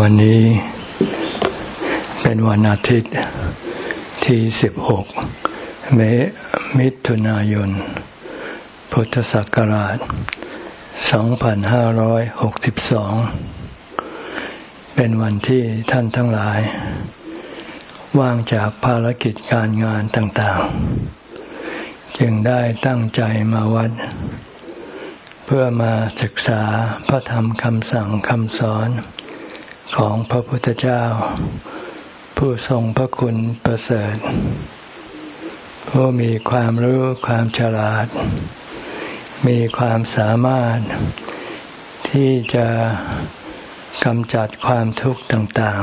วันนี้เป็นวันอาทิตย์ที่ 16 เมมิถุนายน พุทธศักราช 2562 เป็นวันที่ท่านทั้งหลาย ว่างจากภารกิจการงานต่างๆ จึงได้ตั้งใจมาวัด เพื่อมาศึกษาพระธรรมคำสั่งคำสอน ของพระพุทธเจ้า ผู้ทรงพระคุณประเสริฐ ผู้มีความรู้ความฉลาด มีความสามารถที่จะกำจัดความทุกข์ต่าง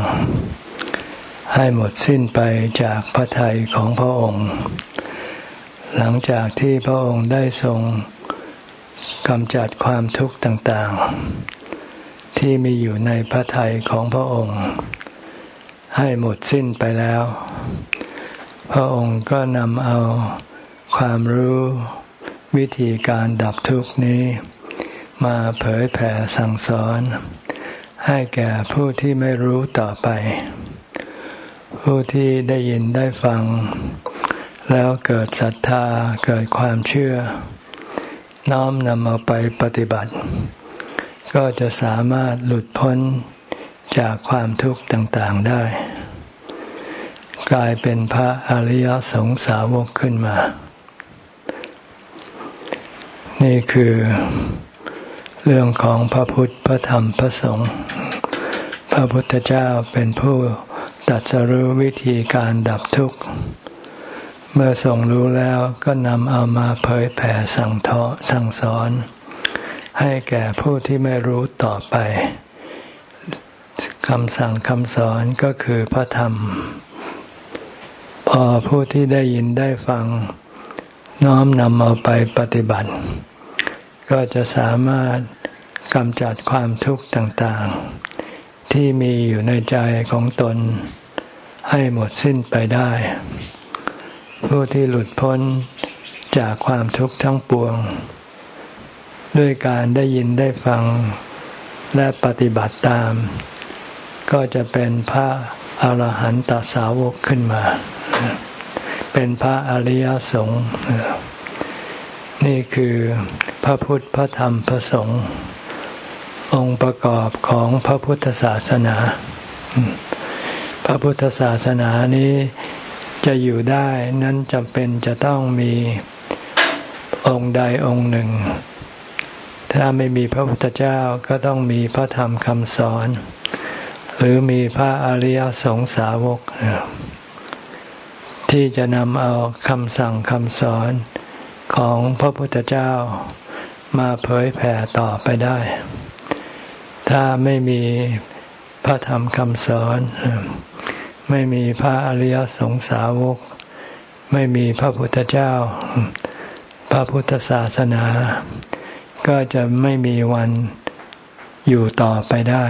ๆ ให้หมดสิ้นไปจากพระทัยของพระองค์ หลังจากที่พระองค์ได้ทรงกำจัดความทุกข์ต่างๆ ที่มีอยู่ในพระทัยของพระองค์ ให้หมดสิ้นไปแล้ว พระองค์ก็นำเอาความรู้วิธีการดับทุกนี้ มาเผยแผ่สั่งสอน ให้แก่ผู้ที่ไม่รู้ต่อไป ผู้ที่ได้ยินได้ฟัง แล้วเกิดศรัทธาเกิดความเชื่อ น้อมนำเอาไปปฏิบัติ ก็จะสามารถหลุดพ้นจากความทุกข์ต่างๆได้ กลายเป็นพระอริยสงสาวกขึ้นมา นี่คือเรื่องของพระพุทธ พระธรรม พระสงฆ์ พระพุทธเจ้าเป็นผู้ตัดสรู้วิธีการดับทุกข์ เมื่อทรงรู้แล้วก็นำเอามาเผยแผ่สั่งเทาะสั่งสอน ให้แก่ผู้ที่ไม่รู้ต่อไปคำสั่งคำสอนก็คือพระธรรม พอผู้ที่ได้ยินได้ฟัง น้อมนำเอาไปปฏิบัติ ก็จะสามารถกำจัดความทุกข์ต่างๆ ที่มีอยู่ในใจของตน ให้หมดสิ้นไปได้ ผู้ที่หลุดพ้นจากความทุกข์ทั้งปวง ด้วยการได้ยินได้ฟังและปฏิบัติตาม ก็จะเป็นพระอรหันตสาวกขึ้นมา เป็นพระอริยสงฆ์นี่คือพระพุทธพระธรรมพระสงฆ์องค์ประกอบของพระพุทธศาสนา พระพุทธศาสนานี้จะอยู่ได้นั้นจำเป็นจะต้องมีองค์ใดองค์หนึ่ง ถ้าไม่มีพระพุทธเจ้าก็ต้องมีพระธรรมคำสอน หรือมีพระอริยสงสาวก ที่จะนำเอาคำสั่งคำสอนของพระพุทธเจ้ามาเผยแผ่ต่อไปได้ ถ้าไม่มีพระธรรมคำสอน ไม่มีพระอริยสงสาวก ไม่มีพระพุทธเจ้า พระพุทธศาสนา ก็จะไม่มีวันอยู่ต่อไปได้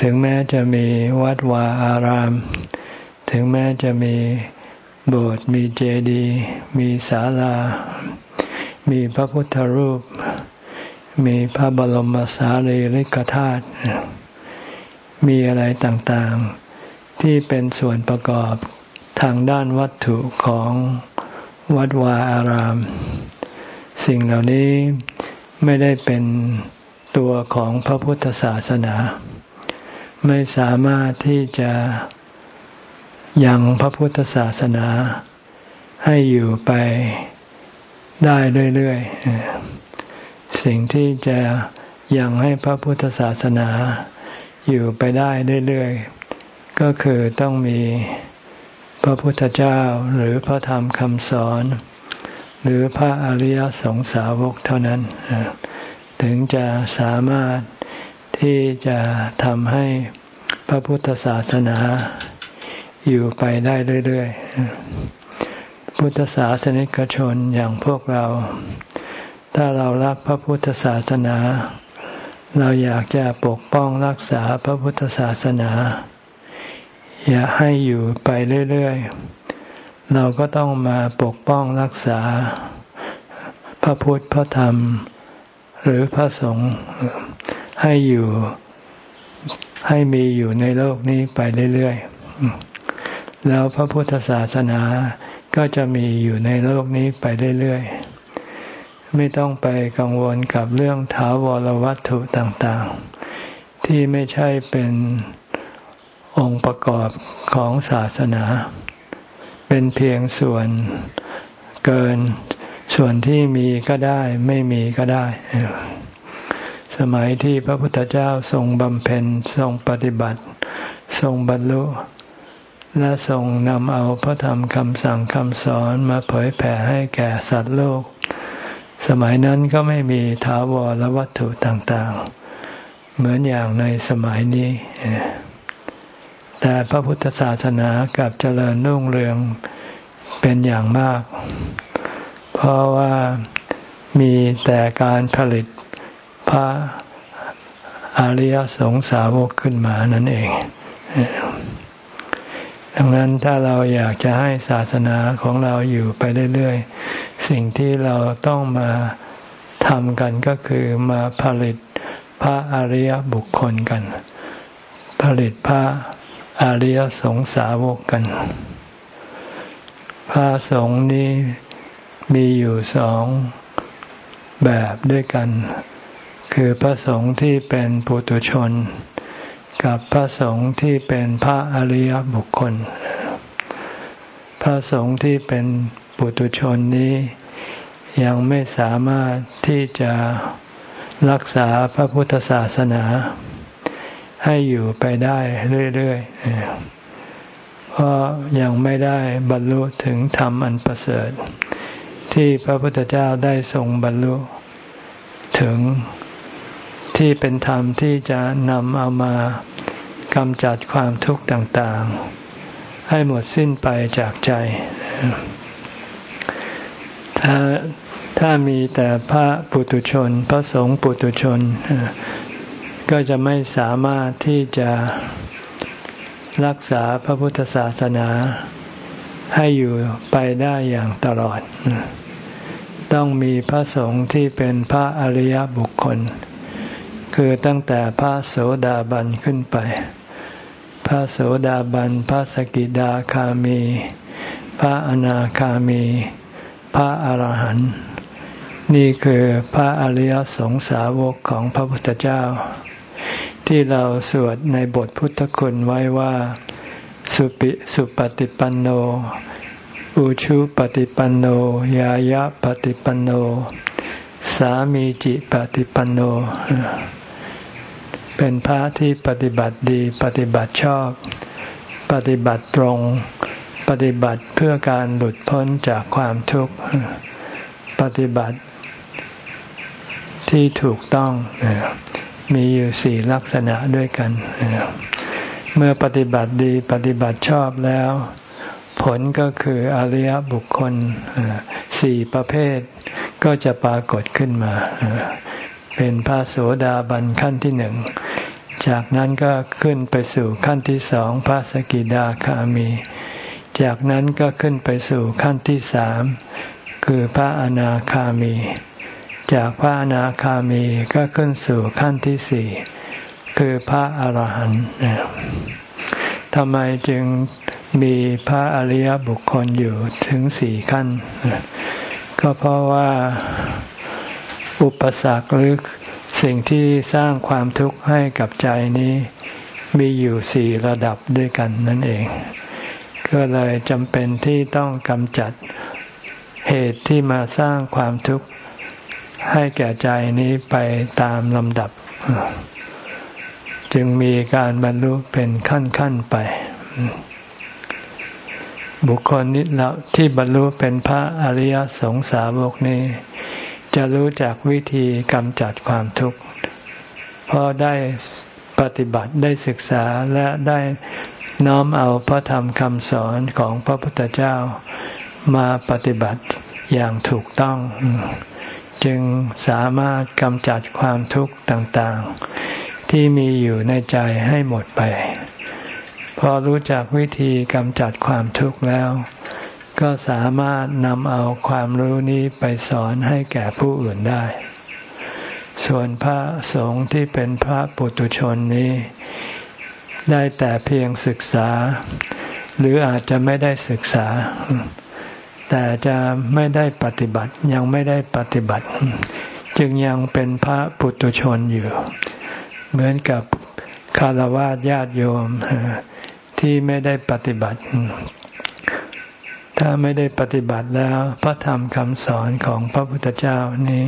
ถึงแม้จะมีวัดวาอาราม ถึงแม้จะมีโบสถ์มีเจดีย์มีศาลา มีพระพุทธรูป มีพระบรมสารีริกธาตุมีอะไรต่างๆ ที่เป็นส่วนประกอบทางด้านวัตถุของวัดวาอาราม สิ่งเหล่านี้ ไม่ได้เป็นตัวของพระพุทธศาสนา ไม่สามารถที่จะยังพระพุทธศาสนา ให้อยู่ไปได้เรื่อยๆ สิ่งที่จะยังให้พระพุทธศาสนาอยู่ไปได้เรื่อยๆ ก็คือต้องมีพระพุทธเจ้าหรือพระธรรมคำสอน หรือพระอริยสงสาวกเท่านั้น ถึงจะสามารถที่จะทำให้พระพุทธศาสนาอยู่ไปได้เรื่อยๆ พุทธศาสนิกชนอย่างพวกเรา ถ้าเรารักพระพุทธศาสนา เราอยากจะปกป้องรักษาพระพุทธศาสนา อย่าให้อยู่ไปเรื่อยๆ เราก็ต้องมาปกป้องรักษาพระพุทธพระธรรม หรือพระสงฆ์ให้อยู่ให้มีอยู่ในโลกนี้ไปเรื่อยๆ แล้วพระพุทธศาสนาก็จะมีอยู่ในโลกนี้ไปเรื่อยๆ ไม่ต้องไปกังวลกับเรื่องถาวรวัตถุต่างๆ ที่ไม่ใช่เป็นองค์ประกอบของศาสนา เป็นเพียงส่วนเกิน ส่วนที่มีก็ได้ ไม่มีก็ได้ สมัยที่พระพุทธเจ้าทรงบำเพ็ญทรงปฏิบัติ ทรงบรรลุ และทรงนำเอาพระธรรมคำสั่งคำสอนมาเผยแผ่ให้แก่สัตว์โลก สมัยนั้นก็ไม่มีถาวรวัตถุต่างๆ เหมือนอย่างในสมัยนี้ แต่พระพุทธศาสนากับเจริญรุ่งเรืองเป็นอย่างมาก เพราะว่ามีแต่การผลิตพระอริยสงสาวกขึ้นมานั่นเอง ดังนั้นถ้าเราอยากจะให้ศาสนาของเราอยู่ไปเรื่อยๆ สิ่งที่เราต้องมาทำกันก็คือมาผลิตพระอริยบุคคลกัน ผลิตพระ อริยสงสาวกกัน พระสงฆ์นี้มีอยู่สองแบบด้วยกัน คือพระสงฆ์ที่เป็นปุถุชน กับพระสงฆ์ที่เป็นพระอริยบุคคล พระสงฆ์ที่เป็นปุถุชนนี้ ยังไม่สามารถที่จะรักษาพระพุทธศาสนา ให้อยู่ไปได้เรื่อยๆ เพราะยังไม่ได้บรรลุถึงธรรมอันประเสริฐ ที่พระพุทธเจ้าได้ทรงบรรลุ ถึงที่เป็นธรรมที่จะนำเอามากำจัดความทุกข์ต่างๆ ให้หมดสิ้นไปจากใจ ถ้าถ้ามีแต่พระปุตุชน พระสงฆ์ปุตุชน ก็จะไม่สามารถที่จะรักษาพระพุทธศาสนาให้อยู่ไปได้อย่างตลอด ต้องมีพระสงฆ์ที่เป็นพระอริยบุคคล คือตั้งแต่พระโสดาบันขึ้นไป พระโสดาบัน พระสกิดาคามี พระอนาคามี พระอรหันต์ นี่คือพระอริยสงสาวกของพระพุทธเจ้า ที่เราสวดในบทพุทธคุณไว้ว่า สุปิสุปฏิปันโน อุชุปฏิปันโน ยายะปฏิปันโน สามีจิปฏิปันโน เป็นพระที่ปฏิบัติดีปฏิบัติชอบ ปฏิบัติตรง ปฏิบัติเพื่อการหลุดพ้นจากความทุกข์ ปฏิบัติที่ถูกต้อง มีอยู่สี่ลักษณะด้วยกัน เมื่อปฏิบัติดีปฏิบัติชอบแล้ว ผลก็คืออริยบุคคลสี่ประเภทก็จะปรากฏขึ้นมา เป็นพระโสดาบันขั้นที่หนึ่ง จากนั้นก็ขึ้นไปสู่ขั้นที่สองพระสกิดาคามี จากนั้นก็ขึ้นไปสู่ขั้นที่สามคือพระอนาคามี จากพระอนาคามีก็ขึ้นสู่ขั้นที่สี่คือพระอรหันต์ทำไมจึงมีพระอริยบุคคลอยู่ถึงสี่ขั้น ก็เพราะว่าอุปสรรคหรือสิ่งที่สร้างความทุกข์ให้กับใจนี้มีอยู่สี่ระดับด้วยกันนั่นเอง ก็เลยจำเป็นที่ต้องกำจัดเหตุที่มาสร้างความทุกข์ ให้แก่ใจนี้ไปตามลำดับ จึงมีการบรรลุเป็นขั้นๆไป บุคคลนี้เรที่บรรลุเป็นพระอริยสงสาวกนี้ จะรู้จักวิธีกำจัดความทุกข์เพราะได้ปฏิบัติได้ศึกษาและได้น้อมเอาพระธรรมคำสอนของพระพุทธเจ้ามาปฏิบัติอย่างถูกต้อง จึงสามารถกำจัดความทุกข์ต่างๆ ที่มีอยู่ในใจให้หมดไป พอรู้จักวิธีกำจัดความทุกข์แล้ว ก็สามารถนำเอาความรู้นี้ไปสอนให้แก่ผู้อื่นได้ ส่วนพระสงฆ์ที่เป็นพระปุตุชนนี้ ได้แต่เพียงศึกษา หรืออาจจะไม่ได้ศึกษา แต่จะไม่ได้ปฏิบัติยังไม่ได้ปฏิบัติ จึงยังเป็นพระปุตุชนอยู่ เหมือนกับคารวะญาติโยมที่ไม่ได้ปฏิบัติ ถ้าไม่ได้ปฏิบัติแล้วพระธรรมคำสอนของพระพุทธเจ้านี้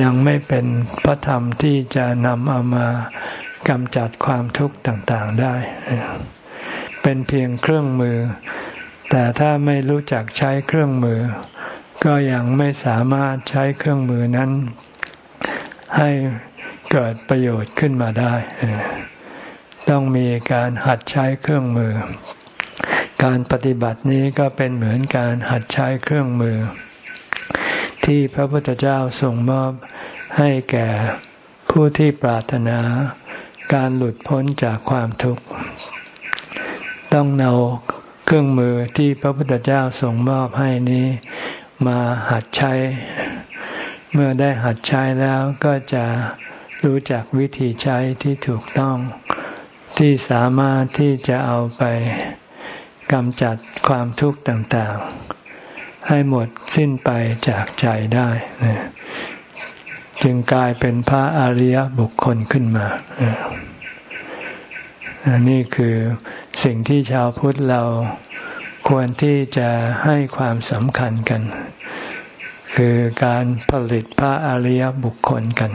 ยังไม่เป็นพระธรรมที่จะนำเอามากำจัดความทุกข์ต่างๆได้ เป็นเพียงเครื่องมือ แต่ถ้าไม่รู้จักใช้เครื่องมือ ก็ยังไม่สามารถใช้เครื่องมือนั้น ให้เกิดประโยชน์ขึ้นมาได้ ต้องมีการหัดใช้เครื่องมือ การปฏิบัตินี้ก็เป็นเหมือนการหัดใช้เครื่องมือ ที่พระพุทธเจ้าส่งมอบให้แก่ผู้ที่ปรารถนาการหลุดพ้นจากความทุกข์ ต้องเอา เครื่องมือที่พระพุทธเจ้าส่งมอบให้นี้มาหัดใช้ เมื่อได้หัดใช้แล้วก็จะรู้จักวิธีใช้ที่ถูกต้อง ที่สามารถที่จะเอาไปกำจัดความทุกข์ต่างๆ ให้หมดสิ้นไปจากใจได้ จึงกลายเป็นพระอริยบุคคลขึ้นมา นนี้คือสิ่งที่ชาวพุทธเราควรที่จะให้ความสำคัญกัน คือการผลิตพระอริยบุคคลกัน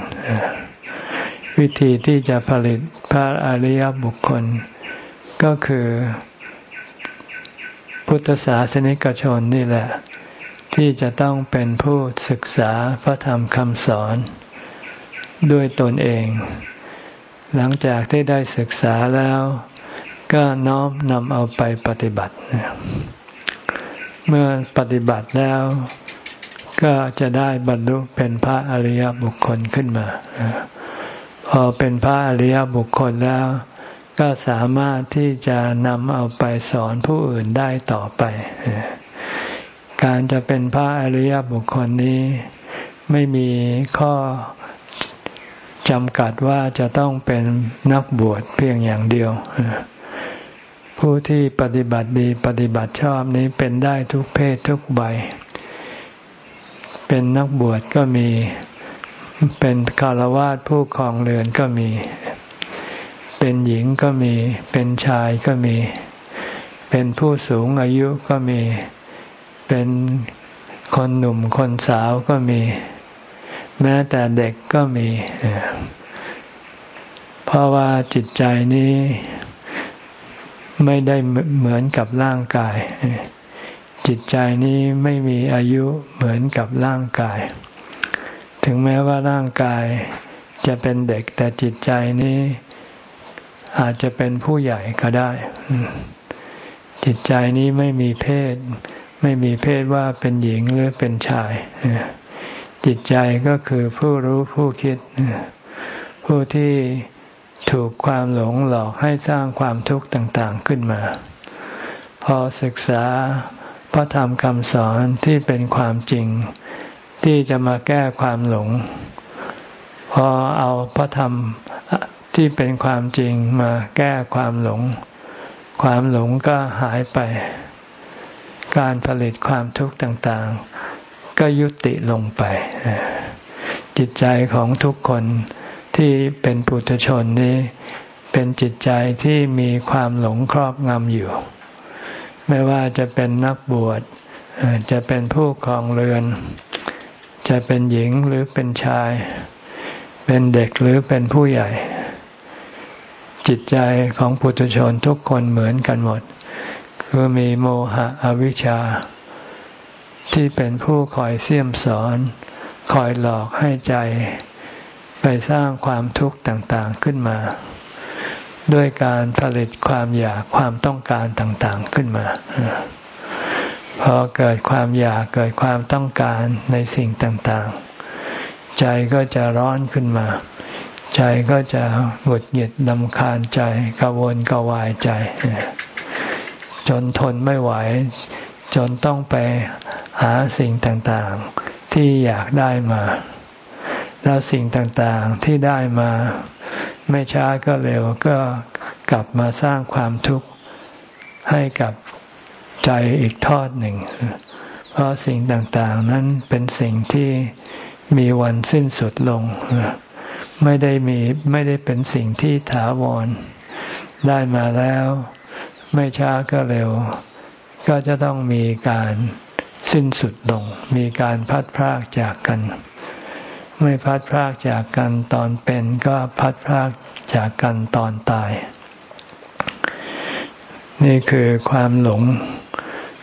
วิธีที่จะผลิตพระอริยบุคคล ก็คือพุทธศาสนิกชนนี่แหละ ที่จะต้องเป็นผู้ศึกษาพระธรรมคำสอนด้วยตนเอง หลังจากที่ได้ศึกษาแล้ว ก็น้อมนำเอาไปปฏิบัติ เมื่อปฏิบัติแล้ว ก็จะได้บรรลุเป็นพระอริยบุคคลขึ้นมา พอเป็นพระอริยบุคคลแล้ว ก็สามารถที่จะนำเอาไปสอนผู้อื่นได้ต่อไป การจะเป็นพระอริยบุคคลนี้ ไม่มีข้อ จำกัดว่าจะต้องเป็นนักบวชเพียงอย่างเดียว ผู้ที่ปฏิบัติดีปฏิบัติชอบนี้เป็นได้ทุกเพศทุกใบ เป็นนักบวชก็มี เป็นคารวาสผู้ครองเรือนก็มี เป็นหญิงก็มี เป็นชายก็มี เป็นผู้สูงอายุก็มี เป็นคนหนุ่มคนสาวก็มี แม้แต่เด็กก็มี เพราะว่าจิตใจนี้ไม่ได้เหมือนกับร่างกาย จิตใจนี้ไม่มีอายุเหมือนกับร่างกาย ถึงแม้ว่าร่างกายจะเป็นเด็กแต่จิตใจนี้อาจจะเป็นผู้ใหญ่ก็ได้ จิตใจนี้ไม่มีเพศ ไม่มีเพศว่าเป็นหญิงหรือเป็นชาย จิตใจก็คือผู้รู้ผู้คิด ผู้ที่ถูกความหลงหลอกให้สร้างความทุกข์ต่างๆขึ้นมา พอศึกษาพระธรรมคำสอนที่เป็นความจริง ที่จะมาแก้ความหลง พอเอาพระธรรมที่เป็นความจริงมาแก้ความหลง ความหลงก็หายไป การผลิตความทุกข์ต่างๆ ก็ยุติลงไป จิตใจของทุกคนที่เป็นปุถุชนนี้ เป็นจิตใจที่มีความหลงครอบงำอยู่ ไม่ว่าจะเป็นนักบวชจะเป็นผู้ครองเรือน จะเป็นหญิงหรือเป็นชาย เป็นเด็กหรือเป็นผู้ใหญ่ จิตใจของปุถุชนทุกคนเหมือนกันหมด คือมีโมหะอวิชชา ที่เป็นผู้คอยเสี่ยมสอน คอยหลอกให้ใจ ไปสร้างความทุกข์ต่างๆขึ้นมา ด้วยการผลิตความอยากความต้องการต่างๆขึ้นมา พอเกิดความอยากเกิดความต้องการในสิ่งต่างๆ ใจก็จะร้อนขึ้นมา ใจก็จะหงุดหงิดลำคาญใจกวนกวายใจ จนทนไม่ไหว จนต้องไปหาสิ่งต่างๆที่อยากได้มา แล้วสิ่งต่างๆที่ได้มา ไม่ช้าก็เร็วก็กลับมาสร้างความทุกข์ให้กับใจอีกทอดหนึ่ง เพราะสิ่งต่างๆนั้นเป็นสิ่งที่มีวันสิ้นสุดลง ไม่ได้มีไม่ได้เป็นสิ่งที่ถาวร ได้มาแล้ว ไม่ช้าก็เร็ว ก็จะต้องมีการสิ้นสุดลง มีการพัดพรากจากกัน ไม่พัดพรากจากกันตอนเป็นก็พัดพรากจากกันตอนตาย นี่คือความหลง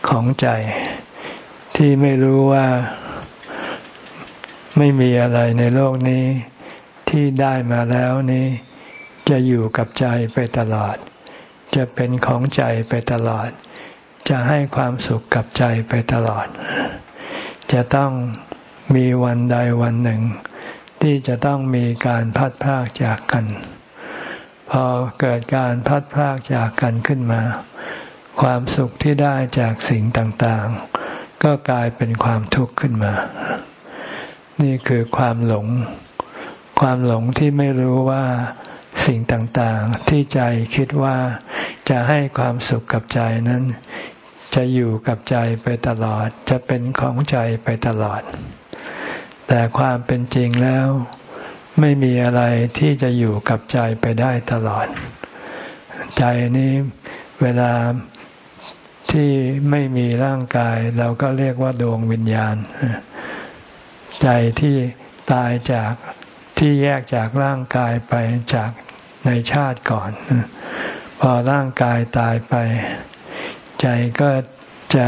ของใจ ที่ไม่รู้ว่าไม่มีอะไรในโลกนี้ที่ได้มาแล้วนี้ จะอยู่กับใจไปตลอด จะเป็นของใจไปตลอด จะให้ความสุขกับใจไปตลอด จะต้องมีวันใดวันหนึ่ง ที่จะต้องมีการพัดพากจากกัน พอเกิดการพัดพากจากกันขึ้นมา ความสุขที่ได้จากสิ่งต่างๆ ก็กลายเป็นความทุกข์ขึ้นมา นี่คือความหลง ความหลงที่ไม่รู้ว่าสิ่งต่างๆ ที่ใจคิดว่าจะให้ความสุขกับใจนั้น จะอยู่กับใจไปตลอด จะเป็นของใจไปตลอด แต่ความเป็นจริงแล้ว ไม่มีอะไรที่จะอยู่กับใจไปได้ตลอด ใจนี้เวลาที่ไม่มีร่างกาย เราก็เรียกว่าดวงวิญญาณ ใจที่ตายจากที่แยกจากร่างกายไปจากในชาติก่อน พอร่างกายตายไป ใจก็จะ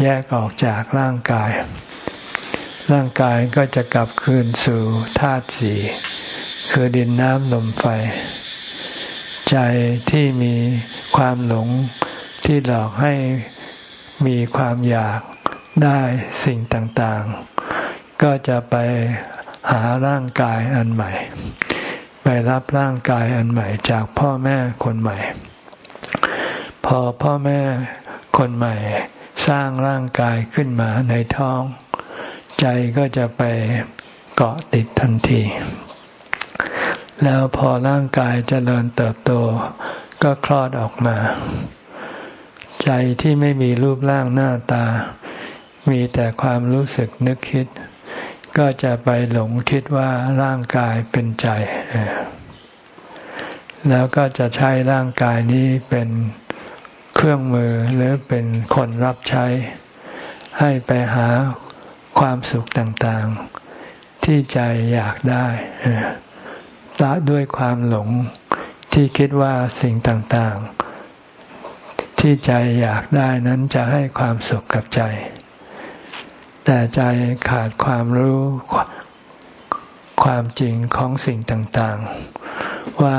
แยกออกจากร่างกาย ร่างกายก็จะกลับคืนสู่ธาตุสี่ คือดินน้ำลมไฟ ใจที่มีความหลงที่หลอกให้มีความอยากได้สิ่งต่างๆ ก็จะไปหาร่างกายอันใหม่ ไปรับร่างกายอันใหม่จากพ่อแม่คนใหม่ พอพ่อแม่ คนใหม่สร้างร่างกายขึ้นมาในท้อง ใจก็จะไปเกาะติดทันที แล้วพอร่างกายจเจริญเติบโต ก็คลอดออกมา ใจที่ไม่มีรูปร่างหน้าตา มีแต่ความรู้สึกนึกคิด ก็จะไปหลงคิดว่าร่างกายเป็นใจ แล้วก็จะใช้ร่างกายนี้เป็น เครื่องมือหรือเป็นคนรับใช้ ให้ไปหาความสุขต่างๆ ที่ใจอยากได้ละด้วยความหลงที่คิดว่าสิ่งต่างๆ ที่ใจอยากได้นั้นจะให้ความสุขกับใจ แต่ใจขาดความรู้ความจริงของสิ่งต่างๆ ว่า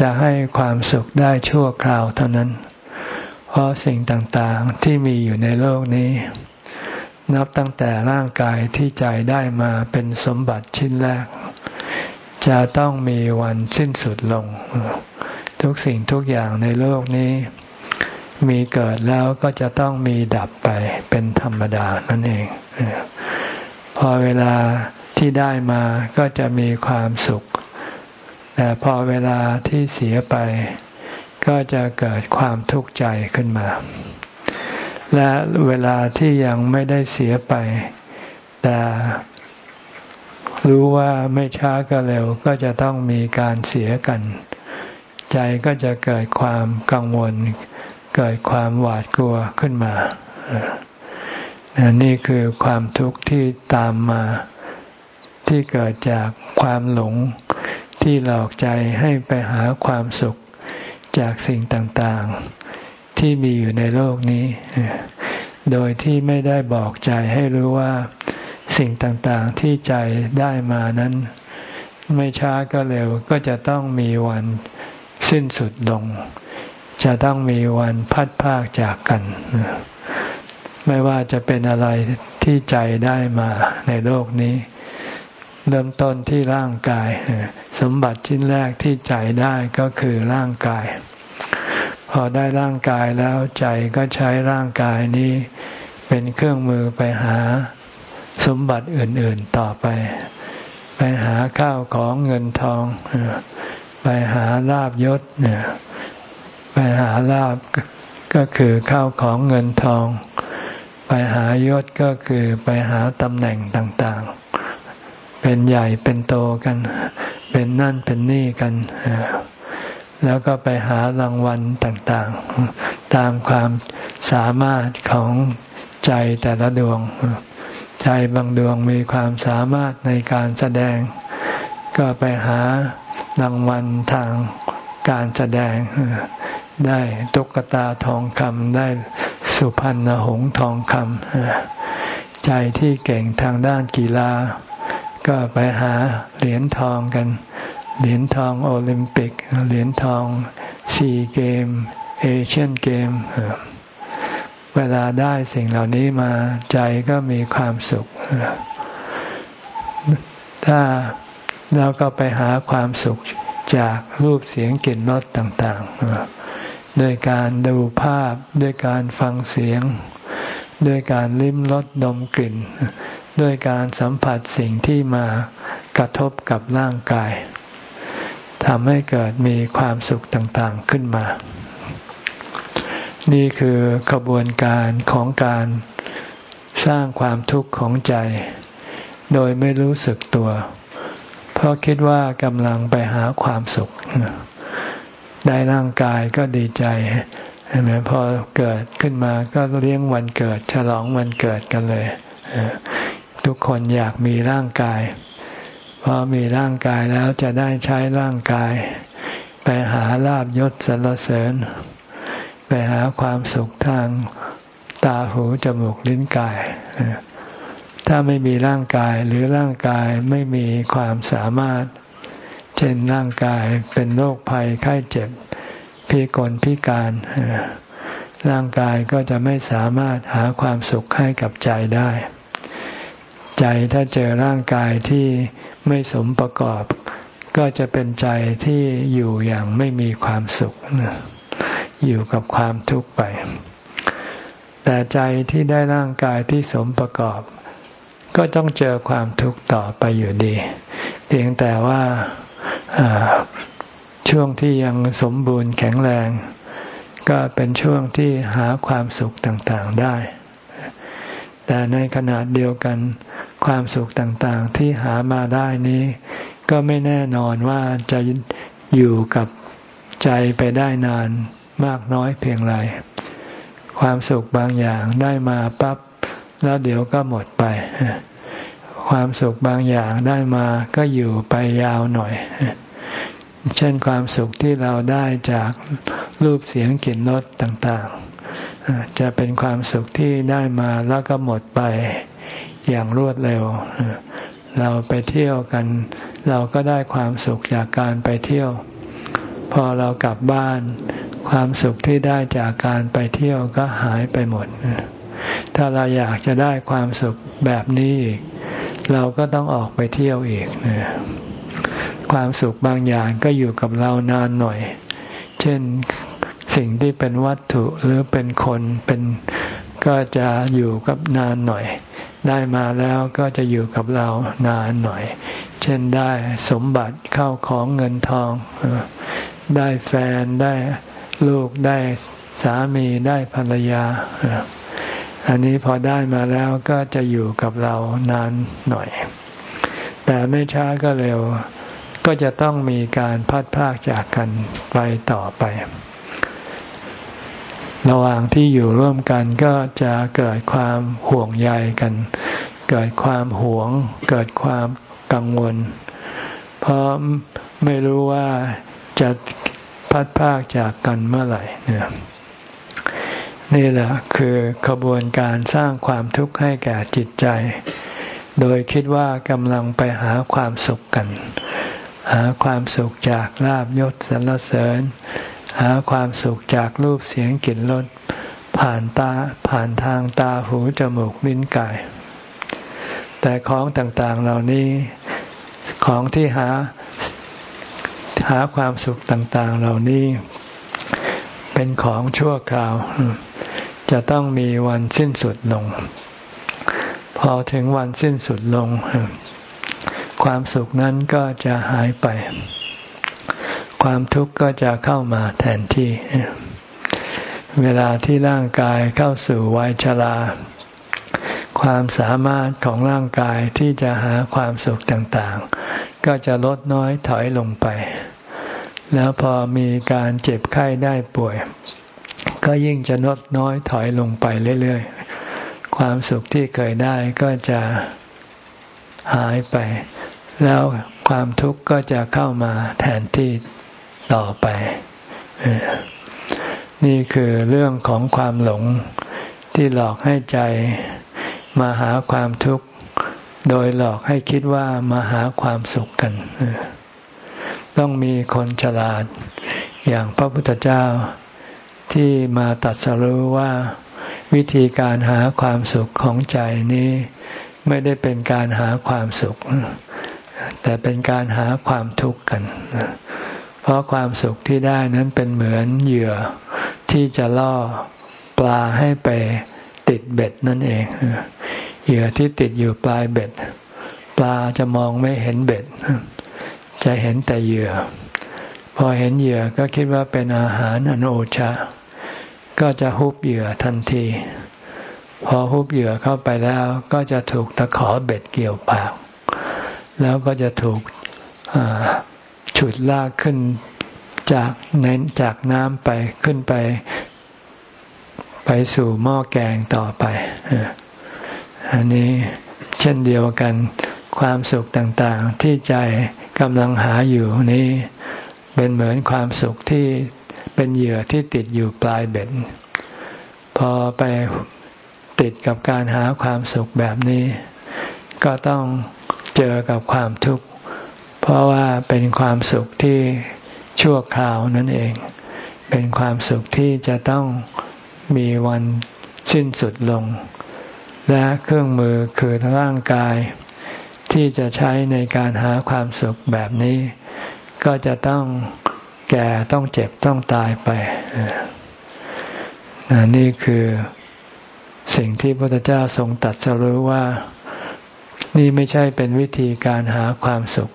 จะให้ความสุขได้ชั่วคราวเท่านั้น เพราะสิ่งต่างๆที่มีอยู่ในโลกนี้ นับตั้งแต่ร่างกายที่ใจได้มาเป็นสมบัติชิ้นแรก จะต้องมีวันสิ้นสุดลง ทุกสิ่งทุกอย่างในโลกนี้ มีเกิดแล้วก็จะต้องมีดับไปเป็นธรรมดานั่นเอง พอเวลาที่ได้มาก็จะมีความสุข แต่พอเวลาที่เสียไป ก็จะเกิดความทุกข์ใจขึ้นมา และเวลาที่ยังไม่ได้เสียไป แต่รู้ว่าไม่ช้าก็เร็วก็จะต้องมีการเสียกัน ใจก็จะเกิดความกังวล เกิดความหวาดกลัวขึ้นมา นี่คือความทุกข์ที่ตามมา ที่เกิดจากความหลงที่หลอกใจให้ไปหาความสุข จากสิ่งต่างๆ ที่มีอยู่ในโลกนี้ โดยที่ไม่ได้บอกใจให้รู้ว่าสิ่งต่างๆที่ใจได้มานั้น ไม่ช้าก็เร็วก็จะต้องมีวันสิ้นสุดลง จะต้องมีวันพัดพากจากกัน ไม่ว่าจะเป็นอะไรที่ใจได้มาในโลกนี้ เริ่มต้นที่ร่างกาย สมบัติชิ้นแรกที่ใจได้ก็คือร่างกาย พอได้ร่างกายแล้วใจก็ใช้ร่างกายนี้เป็นเครื่องมือไปหาสมบัติอื่น ๆต่อไป ไปหาข้าวของเงินทอง ไปหาลาบยศไปหาลาบก็คือข้าวของเงินทอง ไปหายศก็คือไปหาตำแหน่งต่าง ๆ เป็นใหญ่เป็นโตกัน เป็นนั่นเป็นนี่กันแล้วก็ไปหารางวัลต่างๆ ตามความสามารถของใจแต่ละดวง ใจบางดวงมีความสามารถในการแสดง ก็ไปหารางวัลทางการแสดง ได้ตุ๊กตาทองคำได้สุพรรณหงทองคำใจที่เก่งทางด้านกีฬา ก็ไปหาเหรียญทองกัน เหรียญทองโอลิมปิก เหรียญทองซีเกม เอเชียนเกม เวลาได้สิ่งเหล่านี้มาใจก็มีความสุข ถ้าเราก็ไปหาความสุขจากรูปเสียงกลิ่นรสต่างๆด้วยการดูภาพด้วยการฟังเสียง ด้วยการลิ้มรสดมกลิ่น ด้วยการสัมผัสสิ่งที่มากระทบกับร่างกายทำให้เกิดมีความสุขต่างๆขึ้นมา นี่คือขบวนการของการสร้างความทุกข์ของใจ โดยไม่รู้สึกตัว เพราะคิดว่ากำลังไปหาความสุข ได้ร่างกายก็ดีใจใช่ไหมพอเกิดขึ้นมาก็เลี้ยงวันเกิด ฉลองวันเกิดกันเลย ทุกคนอยากมีร่างกาย เพอมีร่างกายแล้วจะได้ใช้ร่างกาย ไปหาลาบยศสรรเสริญ ไปหาความสุขทางตาหูจมูกลิ้นกาย ถ้าไม่มีร่างกายหรือร่างกายไม่มีความสามารถ เช่นร่างกายเป็นโรคภัยไข้เจ็บพิกลพิการร่างกายก็จะไม่สามารถหาความสุขให้กับใจได้ ใจถ้าเจอร่างกายที่ไม่สมประกอบ ก็จะเป็นใจที่อยู่อย่างไม่มีความสุข อยู่กับความทุกข์ไป แต่ใจที่ได้ร่างกายที่สมประกอบ ก็ต้องเจอความทุกข์ต่อไปอยู่ดี เพียงแต่ว่าช่วงที่ยังสมบูรณ์แข็งแรง ก็เป็นช่วงที่หาความสุขต่างๆได้ แต่ในขณะเดียวกัน ความสุขต่างๆ ที่หามาได้นี้ ก็ไม่แน่นอนว่าจะอยู่กับใจไปได้นานมากน้อยเพียงไร ความสุขบางอย่างได้มาปั๊บแล้วเดี๋ยวก็หมดไป ความสุขบางอย่างได้มาก็อยู่ไปยาวหน่อย เช่นความสุขที่เราได้จากรูปเสียงกลิ่นรสต่างๆ จะเป็นความสุขที่ได้มาแล้วก็หมดไป อย่างรวดเร็ว เราไปเที่ยวกัน เราก็ได้ความสุขจากการไปเที่ยว พอเรากลับบ้าน ความสุขที่ได้จากการไปเที่ยวก็หายไปหมด ถ้าเราอยากจะได้ความสุขแบบนี้อีก เราก็ต้องออกไปเที่ยวอีกความสุขบางอย่างก็อยู่กับเรานานหน่อย เช่นสิ่งที่เป็นวัตถุหรือเป็นคนเป็นก็จะอยู่กับนานหน่อย ได้มาแล้วก็จะอยู่กับเรานานหน่อย เช่นได้สมบัติเข้าของเงินทอง ได้แฟนได้ลูกได้สามีได้ภรรยา อันนี้พอได้มาแล้วก็จะอยู่กับเรานานหน่อย แต่ไม่ช้าก็เร็ว ก็จะต้องมีการพัดพากจากกันไปต่อไป ระหว่างที่อยู่ร่วมกันก็จะเกิดความห่วงใยกัน เกิดความหวง เกิดความกังวล เพราะไม่รู้ว่าจะพัดพากจากกันเมื่อไหร่เนี่ยนี่แหละคือขบวนการสร้างความทุกข์ให้แก่จิตใจ โดยคิดว่ากำลังไปหาความสุขกัน หาความสุขจากลาบยศสรรเสริญ หาความสุขจากรูปเสียงกลิ่นรสผ่านตาผ่านทางตาหูจมูกลิ้นกาย แต่ของต่างๆเหล่านี้ของที่หาหาความสุขต่างๆเหล่านี้ เป็นของชั่วคราว จะต้องมีวันสิ้นสุดลง พอถึงวันสิ้นสุดลง ความสุขนั้นก็จะหายไป ความทุกข์ก็จะเข้ามาแทนที่ เวลาที่ร่างกายเข้าสู่วัยชราความสามารถของร่างกายที่จะหาความสุขต่างๆ ก็จะลดน้อยถอยลงไป แล้วพอมีการเจ็บไข้ได้ป่วย ก็ยิ่งจะลดน้อยถอยลงไปเรื่อยๆ ความสุขที่เคยได้ก็จะหายไป แล้วความทุกข์ก็จะเข้ามาแทนที่ ต่อไป นี่คือเรื่องของความหลงที่หลอกให้ใจมาหาความทุกข์ โดยหลอกให้คิดว่ามาหาความสุขกัน ต้องมีคนฉลาด อย่างพระพุทธเจ้าที่มาตัดสรู้ว่าวิธีการหาความสุขของใจนี้ไม่ได้เป็นการหาความสุข แต่เป็นการหาความทุกข์กัน เพราะความสุขที่ได้นั้นเป็นเหมือนเหยื่อที่จะล่อปลาให้ไปติดเบ็ดนั่นเอง เหยื่อที่ติดอยู่ปลายเบ็ด ปลาจะมองไม่เห็นเบ็ด จะเห็นแต่เหยื่อ พอเห็นเหยื่อก็คิดว่าเป็นอาหารอนุชาก็จะฮุบเหยื่อทันที พอฮุบเหยื่อเข้าไปแล้วก็จะถูกตะขอเบ็ดเกี่ยวปาก แล้วก็จะถูก ฉุดลากขึ้นจากในจากน้ำไปขึ้นไป ไปสู่หม้อแกงต่อไป อันนี้เช่นเดียวกันความสุขต่างๆ ที่ใจกำลังหาอยู่นี้เป็นเหมือนความสุขที่เป็นเหยื่อที่ติดอยู่ปลายเบ็ด พอไปติดกับการหาความสุขแบบนี้ ก็ต้องเจอกับความทุกข์ เพราะว่าเป็นความสุขที่ชั่วคราวนั่นเอง เป็นความสุขที่จะต้องมีวันสิ้นสุดลง และเครื่องมือคือร่างกาย ที่จะใช้ในการหาความสุขแบบนี้ ก็จะต้องแก่ต้องเจ็บต้องตายไปนี่คือสิ่งที่พระพุทธเจ้าทรงตัดสรู้ว่า นี่ไม่ใช่เป็นวิธีการหาความสุข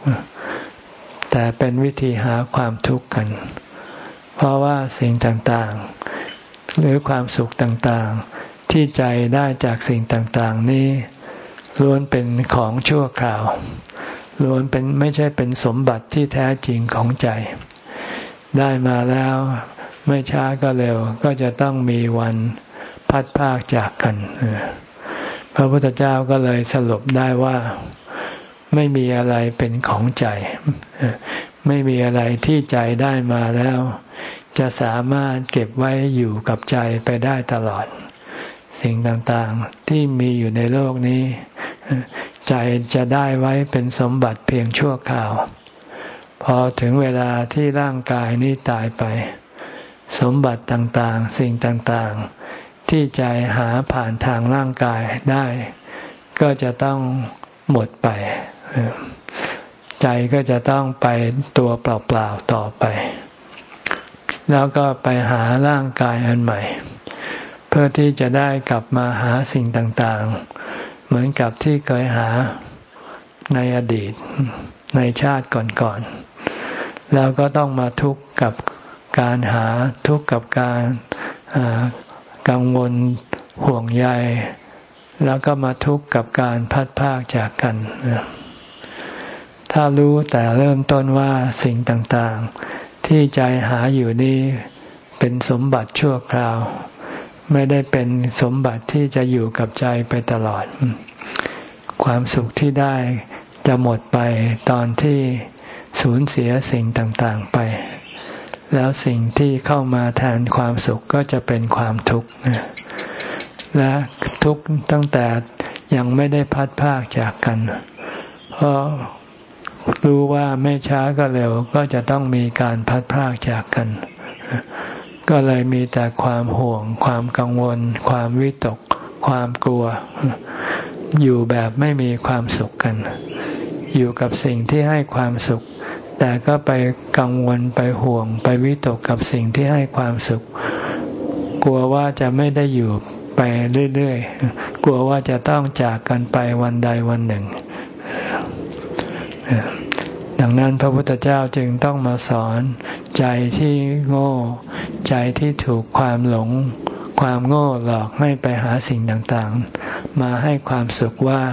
แต่เป็นวิธีหาความทุกข์กัน เพราะว่าสิ่งต่างๆ หรือความสุขต่างๆ ที่ใจได้จากสิ่งต่างๆ นี้ล้วนเป็นของชั่วคราวล้วนเป็นไม่ใช่เป็นสมบัติที่แท้จริงของใจ ได้มาแล้วไม่ช้าก็เร็วก็จะต้องมีวันพัดพากจากกันพระพุทธเจ้าก็เลยสรุปได้ว่า ไม่มีอะไรเป็นของใจ ไม่มีอะไรที่ใจได้มาแล้ว จะสามารถเก็บไว้อยู่กับใจไปได้ตลอด สิ่งต่างๆที่มีอยู่ในโลกนี้ ใจจะได้ไว้เป็นสมบัติเพียงชั่วคราว พอถึงเวลาที่ร่างกายนี้ตายไป สมบัติต่างๆ สิ่งต่างๆ ที่ใจหาผ่านทางร่างกายได้ ก็จะต้องหมดไป ใจก็จะต้องไปตัวเปล่าๆต่อไป แล้วก็ไปหาร่างกายอันใหม่ เพื่อที่จะได้กลับมาหาสิ่งต่างๆ เหมือนกับที่เคยหาในอดีตในชาติก่อนๆ แล้วก็ต้องมาทุกข์กับการหาทุกข์กับการกังวลห่วงใย แล้วก็มาทุกข์กับการพัดพากจากกัน ถ้ารู้แต่เริ่มต้นว่าสิ่งต่างๆ ที่ใจหาอยู่นี้เป็นสมบัติชั่วคราว ไม่ได้เป็นสมบัติที่จะอยู่กับใจไปตลอด ความสุขที่ได้จะหมดไปตอนที่สูญเสียสิ่งต่างๆไป แล้วสิ่งที่เข้ามาแทนความสุขก็จะเป็นความทุกข์และทุกข์ตั้งแต่ยังไม่ได้พัดพากจากกัน เพราะ รู้ว่าไม่ช้าก็เร็วก็จะต้องมีการพัดพากจากกัน ก็เลยมีแต่ความห่วง ความกังวล ความวิตก ความกลัว อยู่แบบไม่มีความสุขกัน อยู่กับสิ่งที่ให้ความสุข แต่ก็ไปกังวลไปห่วง ไปวิตกกับสิ่งที่ให้ความสุข กลัวว่าจะไม่ได้อยู่ไปเรื่อยๆ กลัวว่าจะต้องจากกันไปวันใดวันหนึ่ง ดังนั้นพระพุทธเจ้าจึงต้องมาสอน ใจที่โง่ ใจที่ถูกความหลง ความโง่หลอกให้ไปหาสิ่งต่างๆ มาให้ความสุขว่า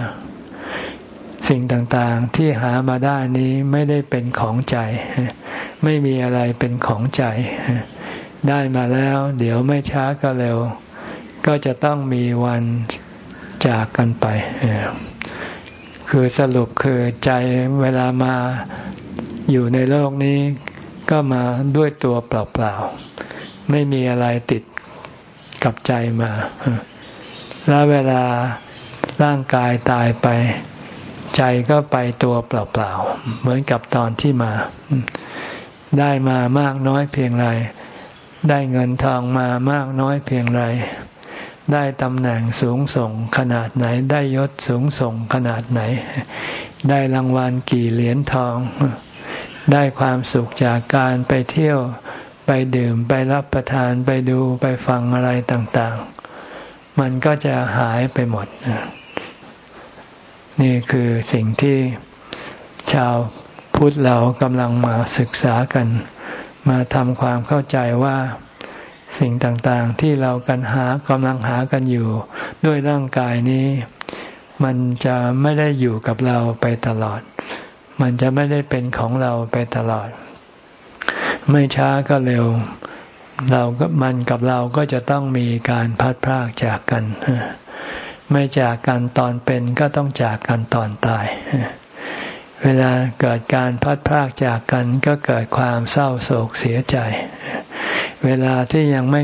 สิ่งต่างๆที่หามาได้นี้ไม่ได้เป็นของใจ ไม่มีอะไรเป็นของใจ ได้มาแล้ว เดี๋ยวไม่ช้าก็เร็ว ก็จะต้องมีวันจากกันไป คือสรุปคือใจเวลามาอยู่ในโลกนี้ ก็มาด้วยตัวเปล่าๆ ไม่มีอะไรติดกับใจมา แล้วเวลาร่างกายตายไป ใจก็ไปตัวเปล่าๆ เหมือนกับตอนที่มา ได้มามากน้อยเพียงไร ได้เงินทองมามากน้อยเพียงไร ได้ตำแหน่งสูงส่งขนาดไหน ได้ยศสูงส่งขนาดไหน ได้รางวัลกี่เหรียญทอง ได้ความสุขจากการไปเที่ยวไปดื่มไปรับประทานไปดูไปฟังอะไรต่างๆ มันก็จะหายไปหมด นี่คือสิ่งที่ชาวพุทธเรากำลังมาศึกษากัน มาทำความเข้าใจว่า สิ่งต่างๆ ที่เรากันหากำลังหากันอยู่ ด้วยร่างกายนี้ มันจะไม่ได้อยู่กับเราไปตลอด มันจะไม่ได้เป็นของเราไปตลอด ไม่ช้าก็เร็ว เราก็มันกับเราก็จะต้องมีการพัดพรากจากกัน ไม่จากกันตอนเป็นก็ต้องจากกันตอนตายเวลาเกิดการพัดพรากจากกันก็เกิดความเศร้าโศกเสียใจ เวลาที่ยังไม่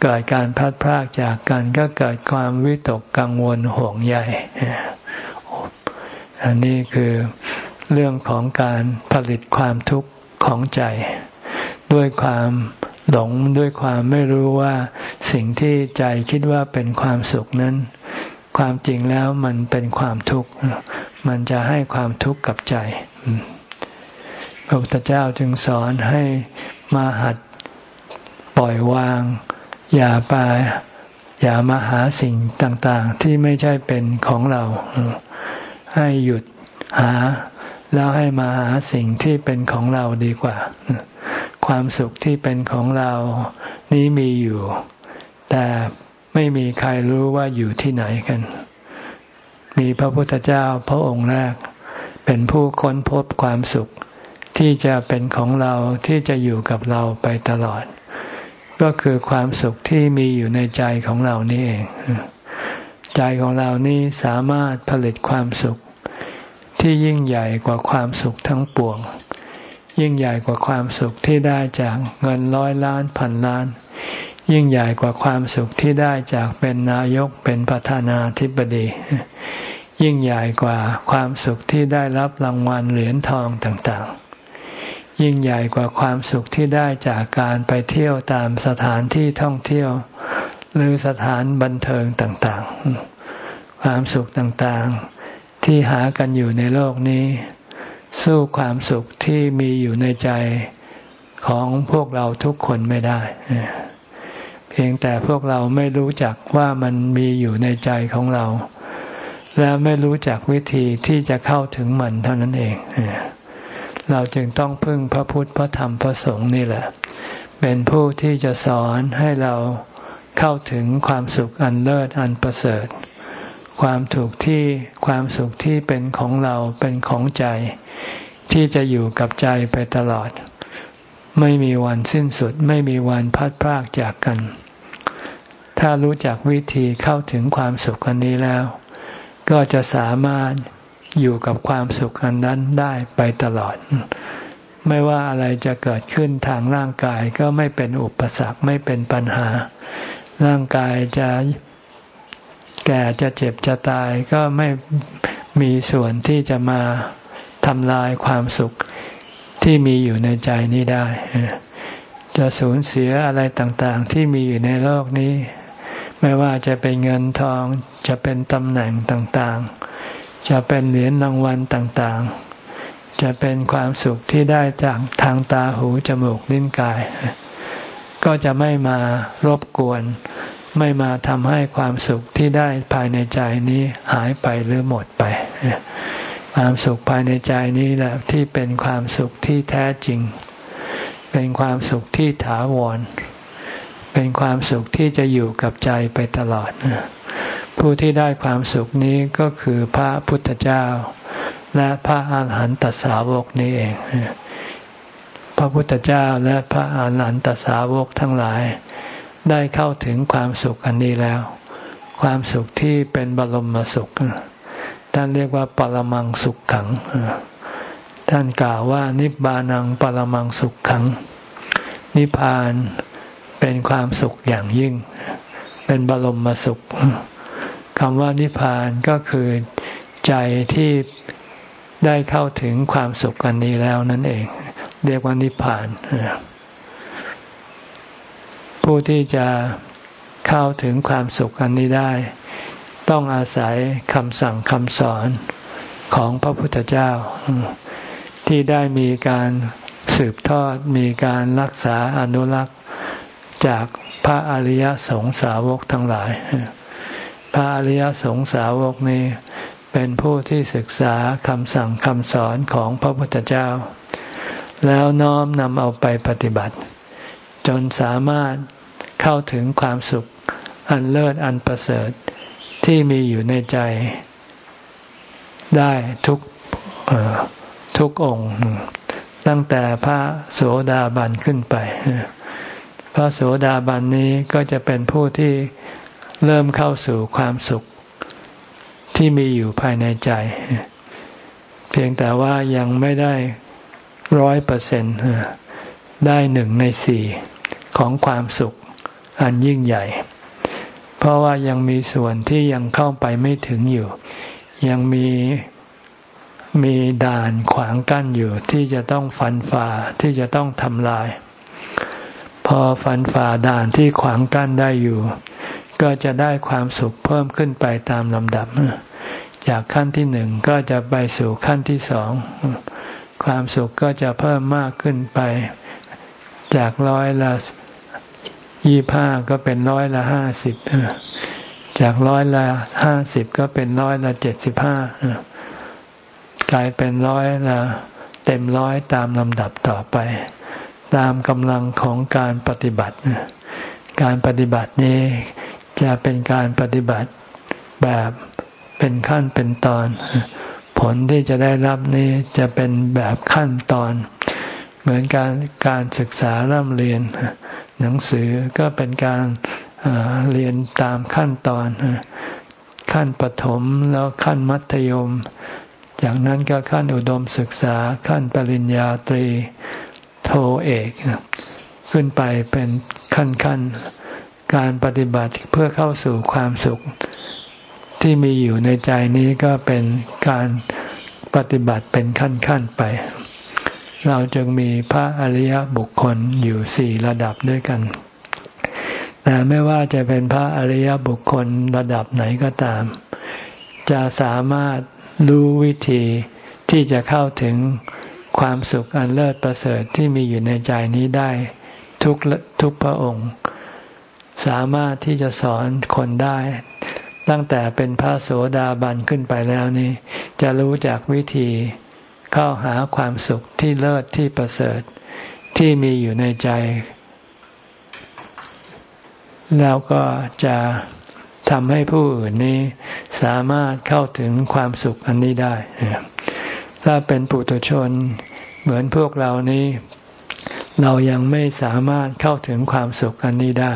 เกิดการพัดพรากจากกัน ก็เกิดความวิตกกังวลห่วงใยอันนี้คือเรื่องของการผลิตความทุกข์ของใจ ด้วยความหลงด้วยความไม่รู้ว่าสิ่งที่ใจคิดว่าเป็นความสุขนั้น ความจริงแล้วมันเป็นความทุกข์ มันจะให้ความทุกข์กับใจพระพุทธเจ้าจึงสอนให้มาหัด ปล่อยวาง อย่าไปอย่ามาหาสิ่งต่างๆ ที่ไม่ใช่เป็นของเรา ให้หยุดหา แล้วให้มาหาสิ่งที่เป็นของเราดีกว่า ความสุขที่เป็นของเรานี้มีอยู่ แต่ไม่มีใครรู้ว่าอยู่ที่ไหนกัน มีพระพุทธเจ้าพระองค์แรก เป็นผู้ค้นพบความสุขที่จะเป็นของเราที่จะอยู่กับเราไปตลอด ก็คือความสุขที่มีอยู่ในใจของเรานี่เอง ใจของเรานี่สามารถผลิตความสุข ที่ยิ่งใหญ่กว่าความสุขทั้งปวง ยิ่งใหญ่กว่าความสุขที่ได้จากเงินร้อยล้านพันล้าน ยิ่งใหญ่กว่าความสุขที่ได้จากเป็นนายกเป็นประธานาธิบดี ยิ่งใหญ่กว่าความสุขที่ได้รับรางวัลเหรียญทองต่างๆ ยิ่งใหญ่กว่าความสุขที่ได้จากการไปเที่ยวตามสถานที่ท่องเที่ยว หรือสถานบันเทิงต่างๆ ความสุขต่างๆ ที่หากันอยู่ในโลกนี้ สู้ความสุขที่มีอยู่ในใจของพวกเราทุกคนไม่ได้ เพียงแต่พวกเราไม่รู้จักว่ามันมีอยู่ในใจของเรา และไม่รู้จักวิธีที่จะเข้าถึงมันเท่านั้นเองเเราจึงต้องพึ่งพระพุทธพระธรรมพระสงฆ์นี่แหละ เป็นผู้ที่จะสอนให้เราเข้าถึงความสุขอันเลิศอันประเสริฐ ความถูกที่ความสุขที่เป็นของเราเป็นของใจ ที่จะอยู่กับใจไปตลอด ไม่มีวันสิ้นสุดไม่มีวันพัดพรากจากกัน ถ้ารู้จักวิธีเข้าถึงความสุขอันนี้แล้ว ก็จะสามารถ อยู่กับความสุขอันนั้นได้ไปตลอด ไม่ว่าอะไรจะเกิดขึ้นทางร่างกายก็ไม่เป็นอุปสรรคไม่เป็นปัญหา ร่างกายจะแก่จะเจ็บจะตายก็ไม่มีส่วนที่จะมาทำลายความสุขที่มีอยู่ในใจนี้ได้ จะสูญเสียอะไรต่างๆ ที่มีอยู่ในโลกนี้ ไม่ว่าจะเป็นเงินทองจะเป็นตำแหน่งต่างๆ จะเป็นเหรียญรางวัลต่างๆ จะเป็นความสุขที่ได้จากทางตาหูจมูกลิ้นกาย ก็จะไม่มารบกวน ไม่มาทำให้ความสุขที่ได้ภายในใจนี้หายไปหรือหมดไป ความสุขภายในใจนี้แหละที่เป็นความสุขที่แท้จริงเเป็นความสุขที่ถาวร เป็นความสุขที่จะอยู่กับใจไปตลอด ผู้ที่ได้ความสุขนี้ก็คือพระพุทธเจ้า และพระอาหารหันตสาวกนี้เอง พระพุทธเจ้าและพระอาหารหันตสาวกทั้งหลาย ได้เข้าถึงความสุขอันนี้แล้ว ความสุขที่เป็นบรมสุขท่านเรียกว่าปรมังสุขขัง ท่านกล่าวว่านิบานังปรมังสุขขัง นิพพานเป็นความสุขอย่างยิ่ง เป็นบรมมสุขคำว่านิพพานก็คือใจที่ได้เข้าถึงความสุขอันนี้แล้วนั่นเอง เรียกว่านิพพาน ผู้ที่จะเข้าถึงความสุขอันนี้ได้ ต้องอาศัยคำสั่งคำสอนของพระพุทธเจ้า ที่ได้มีการสืบทอดมีการรักษาอนุรักษ์ จากพระอริยสงสาวกทั้งหลาย พระอริยสงสาวกนี้เป็นผู้ที่ศึกษาคำสั่งคำสอนของพระพุทธเจ้า แล้วน้อมนำเอาไปปฏิบัติ จนสามารถเข้าถึงความสุขอันเลิศอันประเสริฐที่มีอยู่ในใจ ได้ทุกทุกองค์ ตั้งแต่พระโสดาบันขึ้นไป พระโสดาบันนี้ก็จะเป็นผู้ที่เริ่มเข้าสู่ความสุขที่มีอยู่ภายในใจ เพียงแต่ว่ายังไม่ได้ร้อยเปอร์เซ็นต์ได้หนึ่งในสี่ของความสุขอันยิ่งใหญ่ เพราะว่ายังมีส่วนที่ยังเข้าไปไม่ถึงอยู่ ยังมีมีด่านขวางกั้นอยู่ที่จะต้องฟันฝ่าที่จะต้องทำลาย พอฟันฝ่าด่านที่ขวางกั้นได้อยู่ ก็จะได้ความสุขเพิ่มขึ้นไปตามลำดับ จากขั้นที่หนึ่งก็จะไปสู่ขั้นที่สอง ความสุขก็จะเพิ่มมากขึ้นไป จากร้อยละยี่ห้าก็เป็นร้อยละห้าสิบจากร้อยละห้าสิบก็เป็นร้อยละเจ็ดสิบห้ากลายเป็นร้อยละเต็มร้อยตามลำดับต่อไป ตามกำลังของการปฏิบัติ การปฏิบัตินี้จะเป็นการปฏิบัติแบบเป็นขั้นเป็นตอน ผลที่จะได้รับนี้จะเป็นแบบขั้นตอน เหมือนการการศึกษาร่ำเรียน หนังสือก็เป็นการเรียนตามขั้นตอน ขั้นปฐมแล้วขั้นมัธยม จากนั้นก็ขั้นอุดมศึกษาขั้นปริญญาตรี โทเอกขึ้นไปเป็นขั้นขั้นการปฏิบัติเพื่อเข้าสู่ความสุข ที่มีอยู่ในใจนี้ก็เป็นการปฏิบัติเป็นขั้นขั้นไป เราจึงมีพระอริยบุคคลอยู่สี่ระดับด้วยกัน แต่ไม่ว่าจะเป็นพระอริยบุคคลระดับไหนก็ตาม จะสามารถรู้วิธีที่จะเข้าถึง ความสุขอันเลิศประเสริฐที่มีอยู่ในใจนี้ได้ทุกทุกพระองค์ สามารถที่จะสอนคนได้ ตั้งแต่เป็นพระโสดาบันขึ้นไปแล้วนี่จะรู้จากวิธีเข้าหาความสุขที่เลิศที่ประเสริฐที่มีอยู่ในใจ แล้วก็จะทำให้ผู้อื่นนี้สามารถเข้าถึงความสุขอันนี้ได้ ถ้าเป็นปุถุชน เหมือนพวกเรานี้ เรายังไม่สามารถเข้าถึงความสุขอันนี้ได้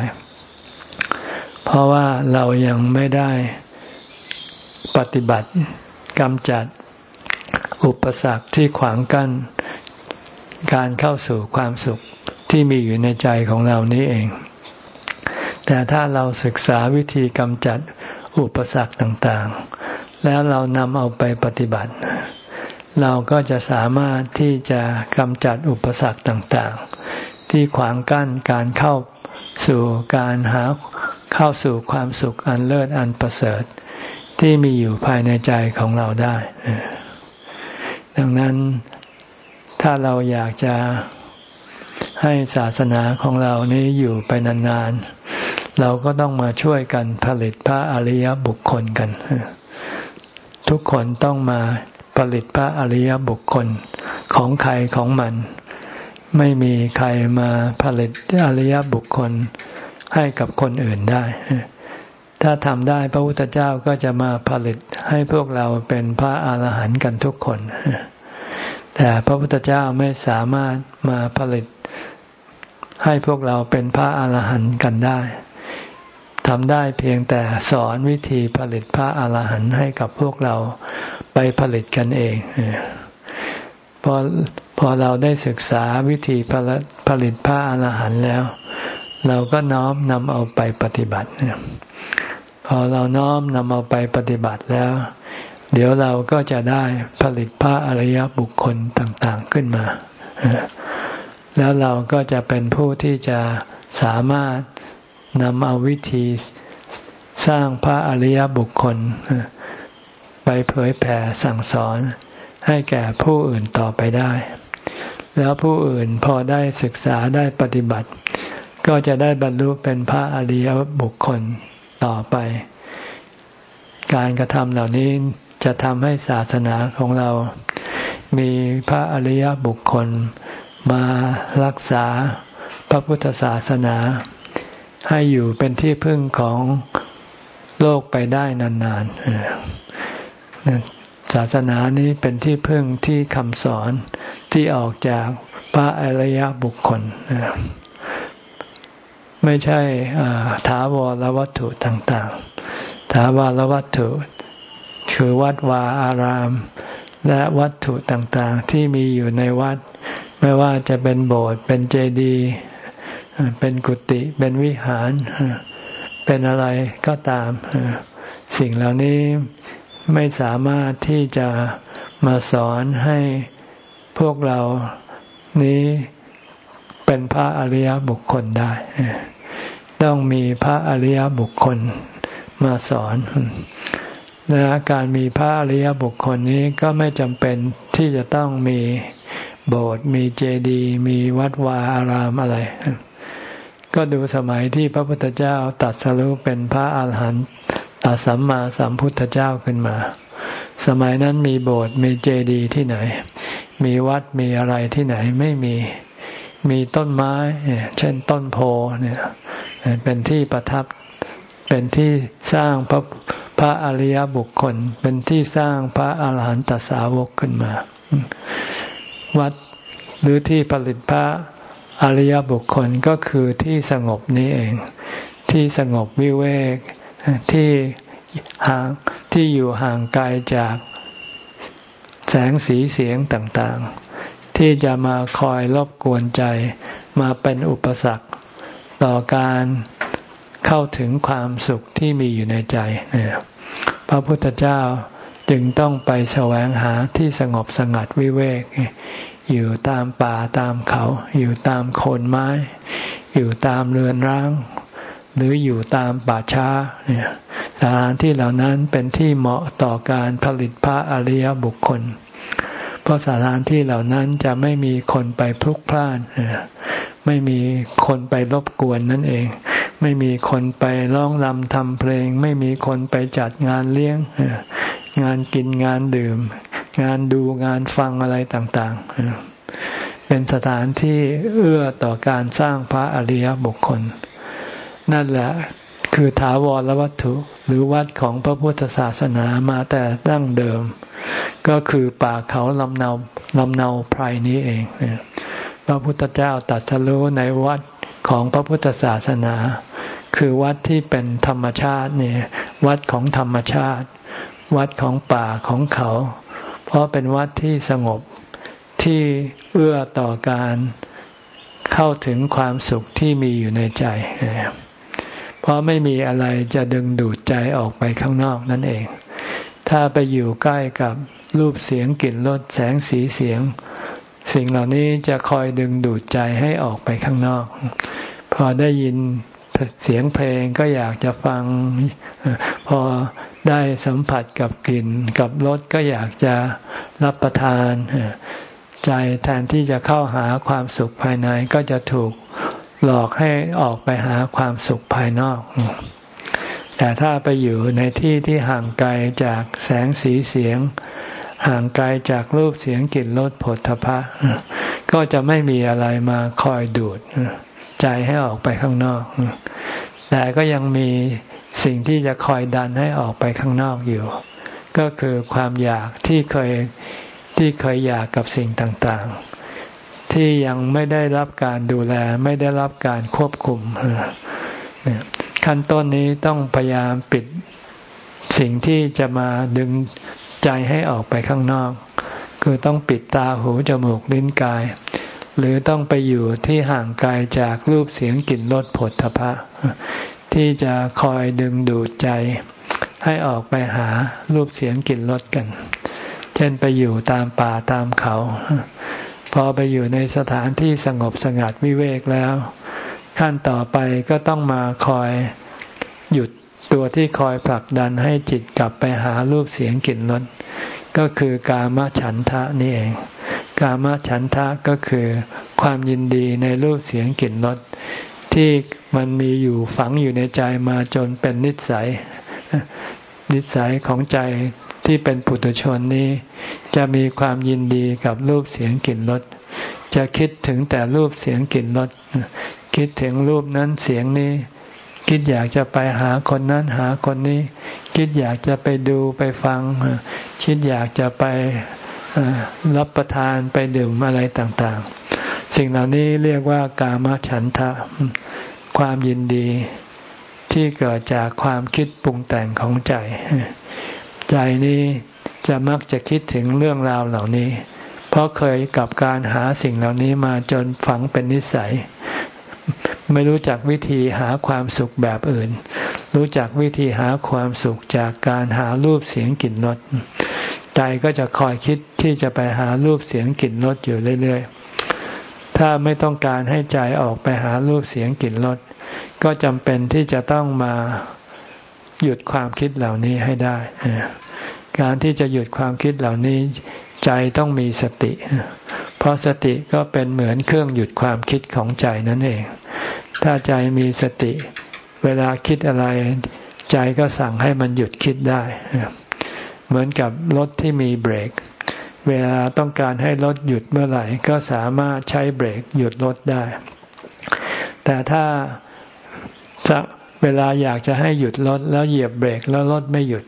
เพราะว่าเรายังไม่ได้ปฏิบัติกำจัดอุปสรรคที่ขวางกั้น การเข้าสู่ความสุขที่มีอยู่ในใจของเรานี้เอง แต่ถ้าเราศึกษาวิธีกำจัดอุปสรรคต่างๆ แล้วเรานำเอาไปปฏิบัติ เราก็จะสามารถที่จะกำจัดอุปสรรคต่างๆ ที่ขวางกั้นการเข้าสู่การหาเข้าสู่ความสุขอันเลิศอันประเสริฐ ที่มีอยู่ภายในใจของเราได้ ดังนั้นถ้าเราอยากจะให้ศาสนาของเรานี้อยู่ไปนานๆ เราก็ต้องมาช่วยกันผลิตพระอริยบุคคลกัน ทุกคนต้องมา ผลิตพระอริยบุคคลของใครของมัน ไม่มีใครมาผลิตอริยบุคคลให้กับคนอื่นได้ ถ้าทำได้พระพุทธเจ้าก็จะมาผลิตให้พวกเราเป็นพระอาหารหันต์กันทุกคน แต่พระพุทธเจ้าไม่สามารถมาผลิตให้พวกเราเป็นพระอาหารหันต์กันได้ทำได้เพียงแต่สอนวิธีผลิตพระอาหารหันต์ให้กับพวกเรา ไปผลิตกันเองพอพอเราได้ศึกษาวิธีผลิตพระอรหันต์แล้ว เราก็น้อมนำเอาไปปฏิบัติพอเราน้อมนำเอาไปปฏิบัติแล้ว เดี๋ยวเราก็จะได้ผลิตพระอริยบุคคลต่างๆขึ้นมา แล้วเราก็จะเป็นผู้ที่จะสามารถนำเอาวิธีสร้างพระอริยบุคคล ไปเผยแผ่สั่งสอนให้แก่ผู้อื่นต่อไปได้ แล้วผู้อื่นพอได้ศึกษาได้ปฏิบัติ ก็จะได้บรรลุเป็นพระอริยบุคคลต่อไป การกระทำเหล่านี้จะทำให้ศาสนาของเรา มีพระอริยบุคคลมารักษาพระพุทธศาสนา ให้อยู่เป็นที่พึ่งของโลกไปได้นานๆ ศาสนานี้เป็นที่พึ่งที่คำสอนที่ออกจากพระอริยบุคคล ไม่ใช่ถาวรวัตถุต่างๆ ถาวรวัตถุ คือวัดวาอาราม และวัตถุต่างๆ ที่มีอยู่ในวัด ไม่ว่าจะเป็นโบสถ์เป็นเจดีย์เป็นกุฏิเป็นวิหาร เป็นอะไรก็ตาม สิ่งเหล่านี้ ไม่สามารถที่จะมาสอนให้พวกเรานี้เป็นพระอริยบุคคลได้ ต้องมีพระอริยบุคคลมาสอนและการมีพระอริยบุคคลนี้ก็ไม่จำเป็นที่จะต้องมีโบสถ์มีเจดีย์มีวัดวาอารามอะไร ก็ดูสมัยที่พระพุทธเจ้าตัดสรุปเป็นพระอาหารหัน ต์ตัดสัมมาสัมพุทธเจ้าขึ้นมา สมัยนั้นมีโบสถ์มีเจดีย์ที่ไหน มีวัดมีอะไรที่ไหนไม่มีมีต้นไม้ เช่นต้นโพเนี่ยเป็นที่ประทับเป็นที่สร้างพระพระอริยบุคคล เป็นที่สร้างพระอาหารหันตสาวกขึ้นมา วัดหรือที่ผลิตพระอริยบุคคลก็คือที่สงบนี้เอง ที่สงบวิเวก ที่ห่างที่อยู่ห่างไกลจากแสงสีเสียงต่างๆ ที่จะมาคอยรบกวนใจมาเป็นอุปสรรค ต่อการเข้าถึงความสุขที่มีอยู่ในใจ พระพุทธเจ้าจึงต้องไปแสวงหาที่สงบสงัดวิเวก อยู่ตามป่าตามเขา อยู่ตามโคนไม้ อยู่ตามเรือนร้าง หรืออยู่ตามป่าช้าสถานที่เหล่านั้นเป็นที่เหมาะต่อการผลิตพระอริยบุคคล เพราะสถานที่เหล่านั้นจะไม่มีคนไปพลุกพล่านไม่มีคนไปรบกวนนั่นเอง ไม่มีคนไปร้องรำทำเพลง ไม่มีคนไปจัดงานเลี้ยง งานกินงานดื่ม งานดูงานฟังอะไรต่างๆ เป็นสถานที่เอื้อต่อการสร้างพระอริยบุคคล นั่นแหละ คือถาวรวัตถุหรือวัดของพระพุทธศาสนามาแต่ตั้งเดิม ก็คือป่าเขาลำเนาลำเนาไพรนี้เอง พระพุทธเจ้าตัดสรู้ในวัดของพระพุทธศาสนา คือวัดที่เป็นธรรมชาติเนี่ยวัดของธรรมชาติ วัดของป่าของเขา เพราะเป็นวัดที่สงบที่เอื้อต่อการเข้าถึงความสุขที่มีอยู่ในใจ เพราะไม่มีอะไรจะดึงดูดใจออกไปข้างนอกนั่นเอง ถ้าไปอยู่ใกล้กับรูปเสียงกลิ่นรสแสงสีเสียง สิ่งเหล่านี้จะคอยดึงดูดใจให้ออกไปข้างนอก พอได้ยินเสียงเพลงก็อยากจะฟัง พอได้สัมผัสกับกลิ่นกับรสก็อยากจะรับประทาน ใจแทนที่จะเข้าหาความสุขภายในก็จะถูก หลอกให้ออกไปหาความสุขภายนอก แต่ถ้าไปอยู่ในที่ที่ห่างไกลจากแสงสีเสียง ห่างไกลจากรูปเสียงกลิ่นรสผลทพะ ก็จะไม่มีอะไรมาคอยดูด ใจให้ออกไปข้างนอก แต่ก็ยังมีสิ่งที่จะคอยดันให้ออกไปข้างนอกอยู่ ก็คือความอยากที่เคยที่เคยอยากกับสิ่งต่างๆ ที่ยังไม่ได้รับการดูแล ไม่ได้รับการควบคุมขั้นต้นนี้ต้องพยายามปิดสิ่งที่จะมาดึงใจให้ออกไปข้างนอก คือต้องปิดตาหูจมูกลิ้นกาย หรือต้องไปอยู่ที่ห่างไกลจากรูปเสียงกลิ่นรสผลทพะ ที่จะคอยดึงดูดใจ ให้ออกไปหารูปเสียงกลิ่นรสกัน เช่นไปอยู่ตามป่าตามเขา พอไปอยู่ในสถานที่สงบสงัดวิเวกแล้ว ขั้นต่อไปก็ต้องมาคอยหยุดตัวที่คอยผลักดันให้จิตกลับไปหารูปเสียงกลิ่นรสก็คือกามฉันทะนี่เอง กามฉันทะก็คือความยินดีในรูปเสียงกลิ่นรสที่มันมีอยู่ฝังอยู่ในใจมาจนเป็นนิสัย นิสัยของใจ ที่เป็นปุถุชนนี้ จะมีความยินดีกับรูปเสียงกลิ่นรสจะคิดถึงแต่รูปเสียงกลิ่นรสคิดถึงรูปนั้นเสียงนี้ คิดอยากจะไปหาคนนั้นหาคนนี้ คิดอยากจะไปดูไปฟัง คิดอยากจะไปรับประทานไปดื่มอะไรต่างๆ สิ่งเหล่านี้เรียกว่ากามฉันทะ ความยินดีที่เกิดจากความคิดปรุงแต่งของใจ ใจนี้จะมักจะคิดถึงเรื่องราวเหล่านี้ เพราะเคยกับการหาสิ่งเหล่านี้มาจนฝังเป็นนิสัย ไม่รู้จักวิธีหาความสุขแบบอื่น รู้จักวิธีหาความสุขจากการหารูปเสียงกลิ่นรสใจก็จะคอยคิดที่จะไปหารูปเสียงกลิ่นรสอยู่เรื่อยๆ ถ้าไม่ต้องการให้ใจออกไปหารูปเสียงกลิ่นรสก็จำเป็นที่จะต้องมา หยุดความคิดเหล่านี้ให้ได้ การที่จะหยุดความคิดเหล่านี้ ใจต้องมีสติ เพราะสติก็เป็นเหมือนเครื่องหยุดความคิดของใจนั่นเอง ถ้าใจมีสติ เวลาคิดอะไร ใจก็สั่งให้มันหยุดคิดได้ เหมือนกับรถที่มีเบรก เวลาต้องการให้รถหยุดเมื่อไหร่ ก็สามารถใช้เบรกหยุดรถได้ แต่ถ้า เวลาอยากจะให้หยุดรถแล้วเหยียบเบรกแล้วรถไม่หยุด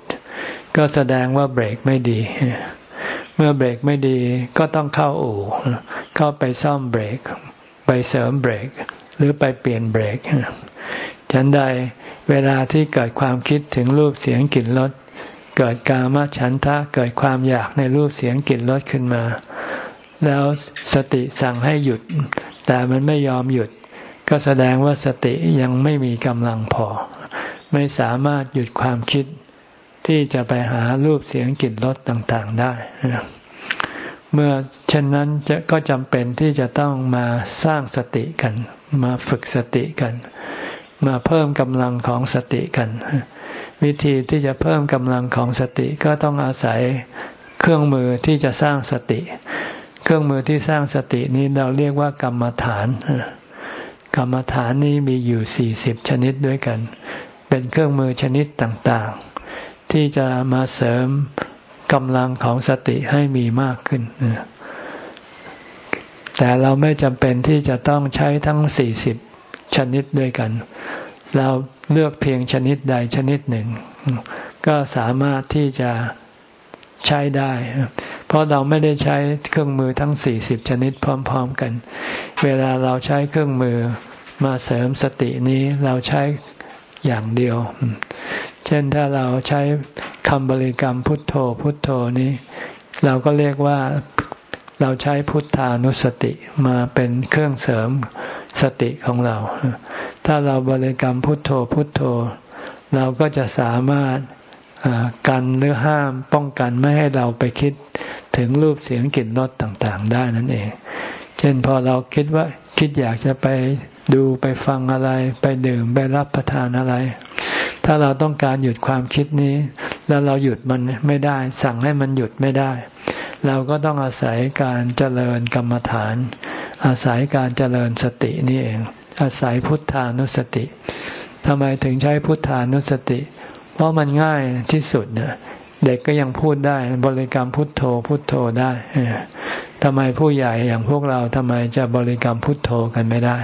ก็แสดงว่าเบรกไม่ดี เมื่อเบรกไม่ดีก็ต้องเข้าอู่ เข้าไปซ่อมเบรก ไปเสริมเบรก หรือไปเปลี่ยนเบรกฉันใดเวลาที่เกิดความคิดถึงรูปเสียงกลิ่นรสเกิดกามฉันทะเกิดความอยากในรูปเสียงกลิ่นรสขึ้นมา แล้วสติสั่งให้หยุด แต่มันไม่ยอมหยุด ก็แสดงว่าสติยังไม่มีกำลังพอ ไม่สามารถหยุดความคิดที่จะไปหารูปเสียงกลิ่นรสต่างๆได้ เมื่อเช่นนั้นจะก็จำเป็นที่จะต้องมาสร้างสติกัน มาฝึกสติกัน มาเพิ่มกำลังของสติกัน วิธีที่จะเพิ่มกำลังของสติก็ต้องอาศัยเครื่องมือที่จะสร้างสติ เครื่องมือที่สร้างสตินี้เราเรียกว่ากรรมฐาน กรรมฐานนี้มีอยู่สี่สิบชนิดด้วยกัน เป็นเครื่องมือชนิดต่างๆ ที่จะมาเสริมกำลังของสติให้มีมากขึ้น แต่เราไม่จำเป็นที่จะต้องใช้ทั้งสี่สิบชนิดด้วยกัน เราเลือกเพียงชนิดใดชนิดหนึ่ง ก็สามารถที่จะใช้ได้ ราะเราไม่ได้ใช้เครื่องมือทั้งสี่สิบชนิดพร้อม ๆกัน เวลาเราใช้เครื่องมือมาเสริมสตินี้เราใช้อย่างเดียว เช่นถ้าเราใช้คำบริกรรมพุทโธพุทโธนี้ เราก็เรียกว่าเราใช้พุทธานุสติมาเป็นเครื่องเสริมสติของเรา ถ้าเราบริกรรมพุทโธพุทโธ เราก็จะสามารถกันหรือห้ามป้องกันไม่ให้เราไปคิด ถึงรูปเสียงกลิ่นรสต่างๆ ได้นั่นเอง เช่นพอเราคิดว่าคิดอยากจะไปดูไปฟังอะไร ไปดื่มไปรับประทานอะไร ถ้าเราต้องการหยุดความคิดนี้ แล้วเราหยุดมันไม่ได้ สั่งให้มันหยุดไม่ได้ เราก็ต้องอาศัยการเจริญกรรมฐาน อาศัยการเจริญสตินี่เอง อาศัยพุทธานุสติทำไมถึงใช้พุทธานุสติ เพราะมันง่ายที่สุดเนี่ย เด็กก็ยังพูดได้บริกรรมพุทโธพุทโธได้ทำไมผู้ใหญ่อย่างพวกเราทำไมจะบริกรรมพุทโธกันไม่ได้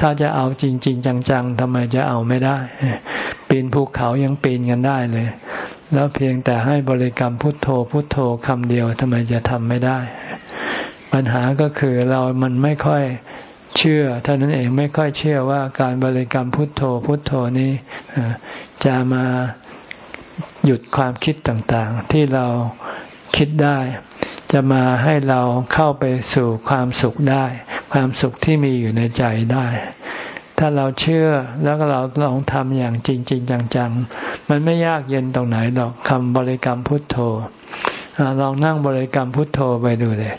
ถ้าจะเอาจริงๆจังๆทำไมจะเอาไม่ได้ ปีนภูเขายังปีนกันได้เลย แล้วเพียงแต่ให้บริกรรมพุทโธพุทโธคำเดียวทำไมจะทำไม่ได้ ปัญหาก็คือเรามันไม่ค่อยเชื่อเท่านั้นเองไม่ค่อยเชื่อว่าการบริกรรมพุทโธพุทโธนี้จะมา หยุดความคิดต่างๆ ที่เราคิดได้ จะมาให้เราเข้าไปสู่ความสุขได้ ความสุขที่มีอยู่ในใจได้ ถ้าเราเชื่อแล้วก็เราลองทำอย่างจริงๆจังๆ มันไม่ยากเย็นตรงไหนหรอกคำบริกรรมพุทโธลองนั่งบริกรรมพุทโธไปดูเลย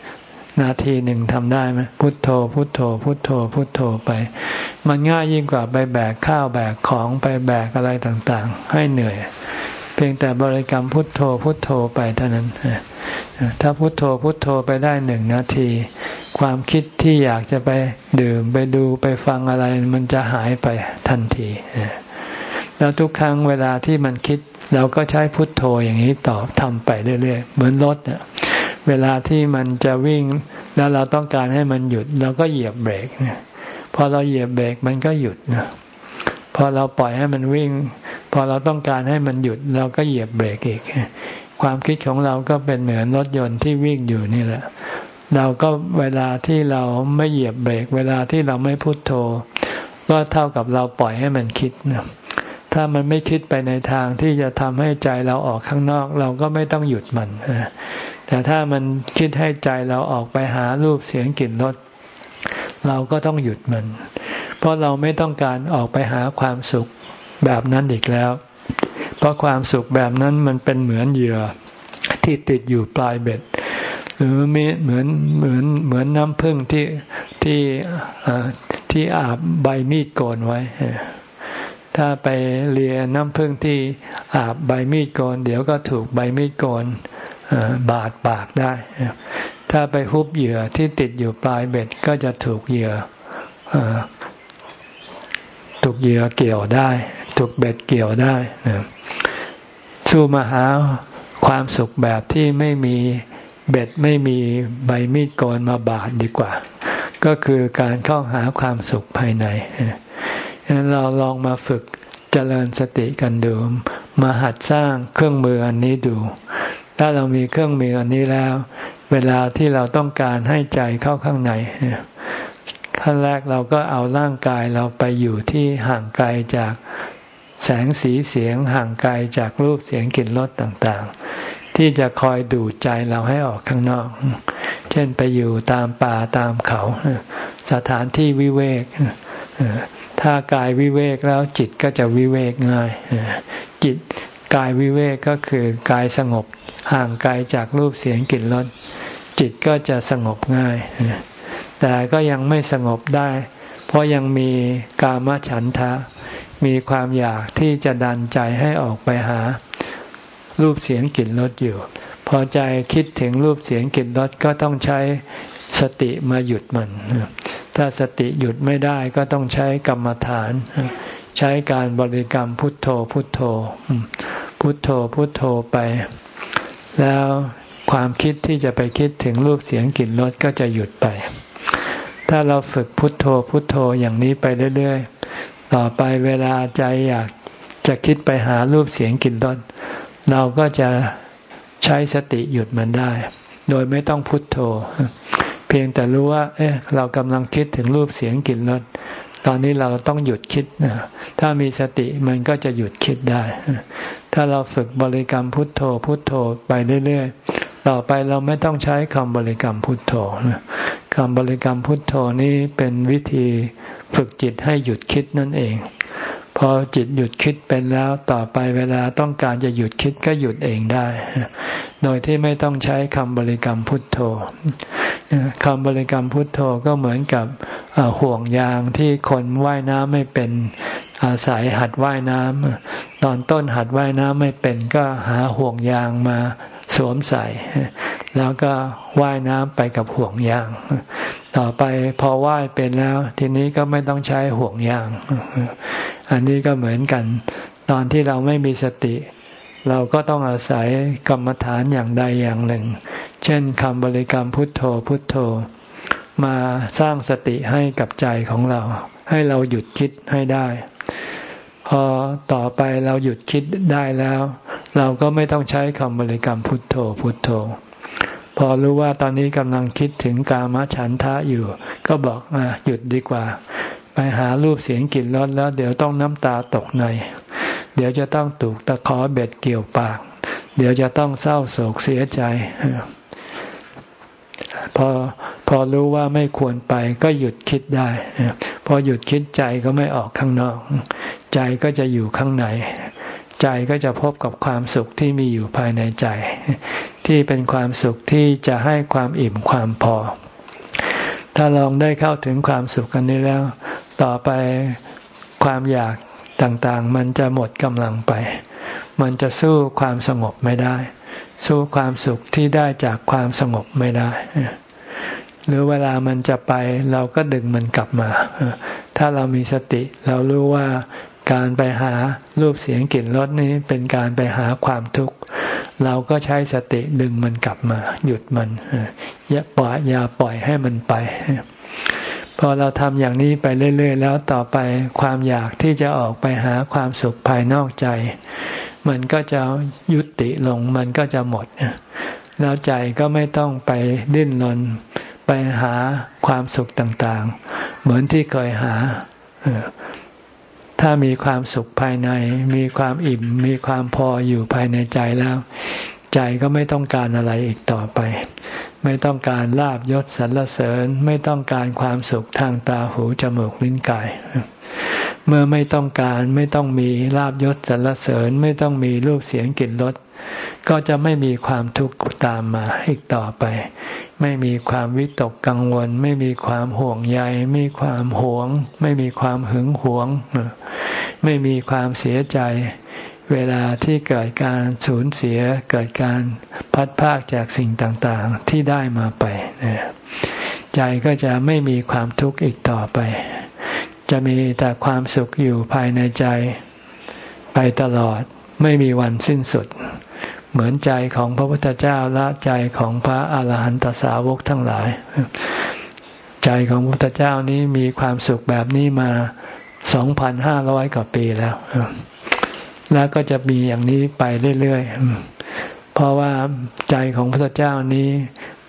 นาทีหนึ่งทำได้ไหมพุทโธ พุทโธ พุทโธ พุทโธไป มันง่ายยิ่งกว่าไปแบกข้าวแบกของไปแบกอะไรต่างๆ ให้เหนื่อย พียงแต่บริกรรมพุทโธพุทโธไปเท่านั้น ถ้าพุทโธพุทโธไปได้หนึ่งนาที ความคิดที่อยากจะไปดื่มไปดูไปฟังอะไรมันจะหายไปทันทีแล้วทุกครั้งเวลาที่มันคิด เราก็ใช้พุทโธอย่างนี้ต่อทำไปเรื่อยๆ เหมือนรถเนี่ยเวลาที่มันจะวิ่งแล้วเราต้องการให้มันหยุดเราก็เหยียบเบรกพอเราเหยียบเบรกมันก็หยุดนะพอเราปล่อยให้มันวิ่ง พอเราต้องการให้มันหยุดเราก็เหยียบเบรกอีก ความคิดของเราก็เป็นเหมือนรถยนต์ที่วิ่งอยู่นี่แหละ เราก็เวลาที่เราไม่เหยียบเบรก เวลาที่เราไม่พุโทโธ ก็เท่ากับเราปล่อยให้มันคิดนะถ้ามันไม่คิดไปในทางที่จะทำให้ใจเราออกข้างนอก เราก็ไม่ต้องหยุดมัน แต่ถ้ามันคิดให้ใจเราออกไปหารูปเสียงกลิ่นรสเราก็ต้องหยุดมัน เพราะเราไม่ต้องการออกไปหาความสุข แบบนั้นอีกแล้ว เพราะความสุขแบบนั้นมันเป็นเหมือนเหยื่อที่ติดอยู่ปลายเบ็ด หรือมีเหมือนเหมือนเหมือนน้ำพึ่งที่ที่ที่อาบใบมีดโกนไว้ ถ้าไปเลียน้ำพึ่งที่อาบใบมีดโกน เดี๋ยวก็ถูกใบมีดโกนบาดปากได้ ถ้าไปฮุบเหยื่อที่ติดอยู่ปลายเบ็ดก็จะถูกเหยื่อ ถูกเหยื่อเกี่ยวได้ ถูกเบ็ดเกี่ยวได้สู้มาหาความสุขแบบที่ไม่มีเบ็ดไม่มีใบมีดโกนมาบาดดีกว่า ก็คือการเข้าหาความสุขภายในฉะนั้นเราลองมาฝึกเจริญสติกันดู มาหัดสร้างเครื่องมืออันนี้ดู ถ้าเรามีเครื่องมืออันนี้แล้ว เวลาที่เราต้องการให้ใจเข้าข้างใน ขั้นแรกเราก็เอาร่างกายเราไปอยู่ที่ห่างไกลจากแสงสีเสียงห่างไกลจากรูปเสียงกลิ่นรสต่างๆ ที่จะคอยดูดใจเราให้ออกข้างนอก เช่นไปอยู่ตามป่าตามเขา สถานที่วิเวกถ้ากายวิเวกแล้วจิตก็จะวิเวกง่าย จิตกายวิเวกก็คือกายสงบห่างไกลจากรูปเสียงกลิ่นรสจิตก็จะสงบง่าย แต่ก็ยังไม่สงบได้ เพราะยังมีกามฉันทะ มีความอยากที่จะดันใจให้ออกไปหา รูปเสียงกลิ่นรสอยู่ พอใจคิดถึงรูปเสียงกลิ่นรสก็ต้องใช้สติมาหยุดมัน ถ้าสติหยุดไม่ได้ก็ต้องใช้กรรมฐาน ใช้การบริกรรมพุทโธพุทโธ พุทโธพุทโธไป แล้วความคิดที่จะไปคิดถึงรูปเสียงกลิ่นรสก็จะหยุดไป ถ้าเราฝึกพุทโธพุทโธอย่างนี้ไปเรื่อยๆ ต่อไปเวลาใจอยากจะคิดไปหารูปเสียงกลิ่นรสเราก็จะใช้สติหยุดมันได้ โดยไม่ต้องพุทโธ เพียงแต่รู้ว่า เอ๊ะ เรากำลังคิดถึงรูปเสียงกลิ่นรสตอนนี้เราต้องหยุดคิดนะถ้ามีสติมันก็จะหยุดคิดได้ ถ้าเราฝึกบริกรรมพุทโธพุทโธไปเรื่อยๆ ต่อไปเราไม่ต้องใช้คำบริกรรมพุทโธคำบริกรรมพุทโธนี้เป็นวิธีฝึกจิตให้หยุดคิดนั่นเอง พอจิตหยุดคิดเป็นแล้วต่อไปเวลาต้องการจะหยุดคิดก็หยุดเองได้ โดยที่ไม่ต้องใช้คำบริกรรมพุทโธคำบริกรรมพุทโธก็เหมือนกับห่วงยางที่คนว่ายน้ำไม่เป็นอาศัยหัดว่ายน้ำตอนต้นหัดว่ายน้ำไม่เป็นก็หาห่วงยางมา สวมใส่ แล้วก็ว่ายน้ำไปกับห่วงยาง ต่อไปพอว่ายเป็นแล้ว ทีนี้ก็ไม่ต้องใช้ห่วงยาง อันนี้ก็เหมือนกัน ตอนที่เราไม่มีสติ เราก็ต้องอาศัยกรรมฐานอย่างใดอย่างหนึ่ง เช่นคำบริกรรมพุทโธพุทโธ มาสร้างสติให้กับใจของเรา ให้เราหยุดคิดให้ได้ พอต่อไปเราหยุดคิดได้แล้ว เราก็ไม่ต้องใช้คำบริกรรมพุทโธพุทโธ พอรู้ว่าตอนนี้กำลังคิดถึงกามฉันทะอยู่ ก็บอกอหยุดดีกว่า ไปหารูปเสียงกลิ่นรสแล้ว เดี๋ยวต้องน้ำตาตกใน เดี๋ยวจะต้องถูกตะขอเบ็ดเกี่ยวปาก เดี๋ยวจะต้องเศร้าโศกเสียใจพอพอรู้ว่าไม่ควรไปก็หยุดคิดได้ พอหยุดคิดใจก็ไม่ออกข้างนอก ใจก็จะอยู่ข้างใน ใจก็จะพบกับความสุขที่มีอยู่ภายในใจ ที่เป็นความสุขที่จะให้ความอิ่มความพอ ถ้าลองได้เข้าถึงความสุขกันนี้แล้ว ต่อไปความอยากต่างๆ มันจะหมดกำลังไป มันจะสู้ความสงบไม่ได้ สู้ความสุขที่ได้จากความสงบไม่ได้หรือเวลามันจะไปเราก็ดึงมันกลับมา ถ้าเรามีสติ เรารู้ว่า การไปหารูปเสียงกลิ่นรสนี้เป็นการไปหาความทุกข์ เราก็ใช้สติดึงมันกลับมา หยุดมันอย่าปล่อยอย่าปล่อยให้มันไป พอเราทำอย่างนี้ไปเรื่อย ๆ แล้วต่อไปความอยากที่จะออกไปหาความสุขภายนอกใจ มันก็จะยุติลงมันก็จะหมดแล้วใจก็ไม่ต้องไปดิ้นรนไปหาความสุขต่างๆ เหมือนที่เคยหา ถ้ามีความสุขภายใน มีความอิ่ม มีความพออยู่ภายในใจแล้ว ใจก็ไม่ต้องการอะไรอีกต่อไป ไม่ต้องการลาบยศสรรเสริญ ไม่ต้องการความสุขทางตาหูจมูกลิ้นกาย เมื่อไม่ต้องการไม่ต้องมีลาบยศสรรเสริญไม่ต้องมีรูปเสียงกลิ่นรสก็จะไม่มีความทุกข์ตามมาอีกต่อไป ไม่มีความวิตกกังวล ไม่มีความห่วงใย ไม่มีความหวง ไม่มีความหึงหวง ไม่มีความเสียใจ เวลาที่เกิดการสูญเสียเกิดการพัดพากจากสิ่งต่างๆที่ได้มาไป ใจก็จะไม่มีความทุกข์อีกต่อไป จะมีแต่ความสุขอยู่ภายในใจ ไปตลอดไม่มีวันสิ้นสุด เหมือนใจของพระพุทธเจ้าและใจของพระอาหารหันตสาวกทั้งหลาย ใจของพระพุทธเจ้านี้มีความสุขแบบนี้มาสองพันห้าร้อยกว่าปีแล้ว แล้วก็จะมีอย่างนี้ไปเรื่อยๆ เพราะว่าใจของพระพุทธเจ้านี้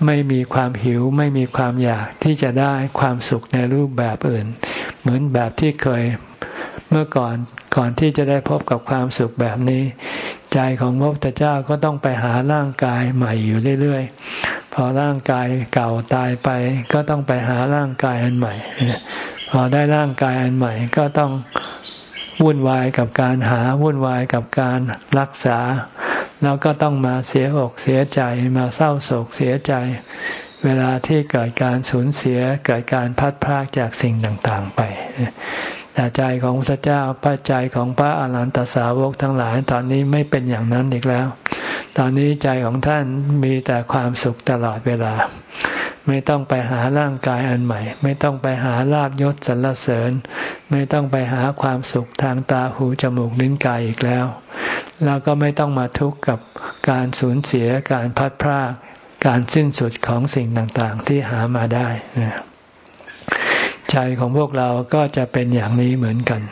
ไม่มีความหิวไม่มีความอยากที่จะได้ความสุขในรูปแบบอื่น เหมือนแบบที่เคยเมื่อก่อนก่อนที่จะได้พบกับความสุขแบบนี้ ใจของพระพุทธเจ้าก็ต้องไปหาร่างกายใหม่อยู่เรื่อยๆ พอร่างกายเก่าตายไป ก็ต้องไปหาร่างกายอันใหม่ พอได้ร่างกายอันใหม่ ก็ต้องวุ่นวายกับการหาวุ่นวายกับการรักษา แล้วก็ต้องมาเสียอกเสียใจมาเศร้าโศกเสียใจ เวลาที่เกิดการสูญเสียเกิดการพัดพากจากสิ่งต่างๆไปแต่ใจของพระเจ้าพระใจของพระอรหันตสาวกทั้งหลายตอนนี้ไม่เป็นอย่างนั้นอีกแล้ว ตอนนี้ใจของท่านมีแต่ความสุขตลอดเวลา ไม่ต้องไปหาร่างกายอันใหม่ ไม่ต้องไปหาลาบยศสรรเสริญ ไม่ต้องไปหาความสุขทางตาหูจมูกลิ้นกายอีกแล้ว แล้วก็ไม่ต้องมาทุกข์กับการสูญเสียการพัดพราก การสิ้นสุดของสิ่งต่างๆ ที่หามาได้ใจของพวกเราก็จะเป็นอย่างนี้เหมือนกัน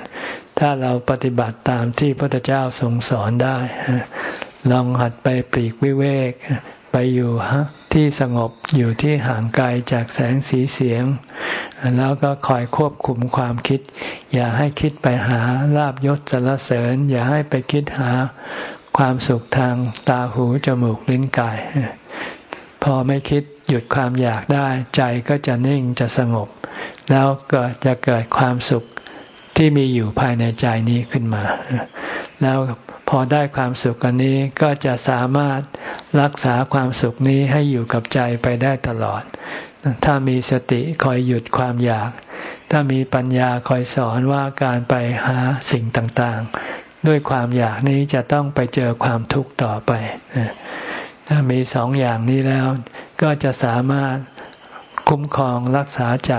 ถ้าเราปฏิบัติตามที่พระเจ้าทรงสอนได้ ลองหัดไปปลีกวิเวก ไปอยู่ที่สงบอยู่ที่ห่างไกลจากแสงสีเสียง แล้วก็คอยควบคุมความคิด อย่าให้คิดไปหาลาบยศสรรเสริญ อย่าให้ไปคิดหาความสุขทางตาหูจมูกลิ้นกาย พอไม่คิดหยุดความอยากได้ ใจก็จะนิ่งจะสงบ แล้วก็จะเกิดความสุขที่มีอยู่ภายในใจนี้ขึ้นมา แล้วพอได้ความสุขอันนี้ก็จะสามารถรักษาความสุขนี้ให้อยู่กับใจไปได้ตลอด ถ้ามีสติคอยหยุดความอยาก ถ้ามีปัญญาคอยสอนว่าการไปหาสิ่งต่างๆ ด้วยความอยากนี้จะต้องไปเจอความทุกข์ต่อไป ถ้ามีสองอย่างนี้แล้ว ก็จะสามารถคุ้มครองรักษาใจ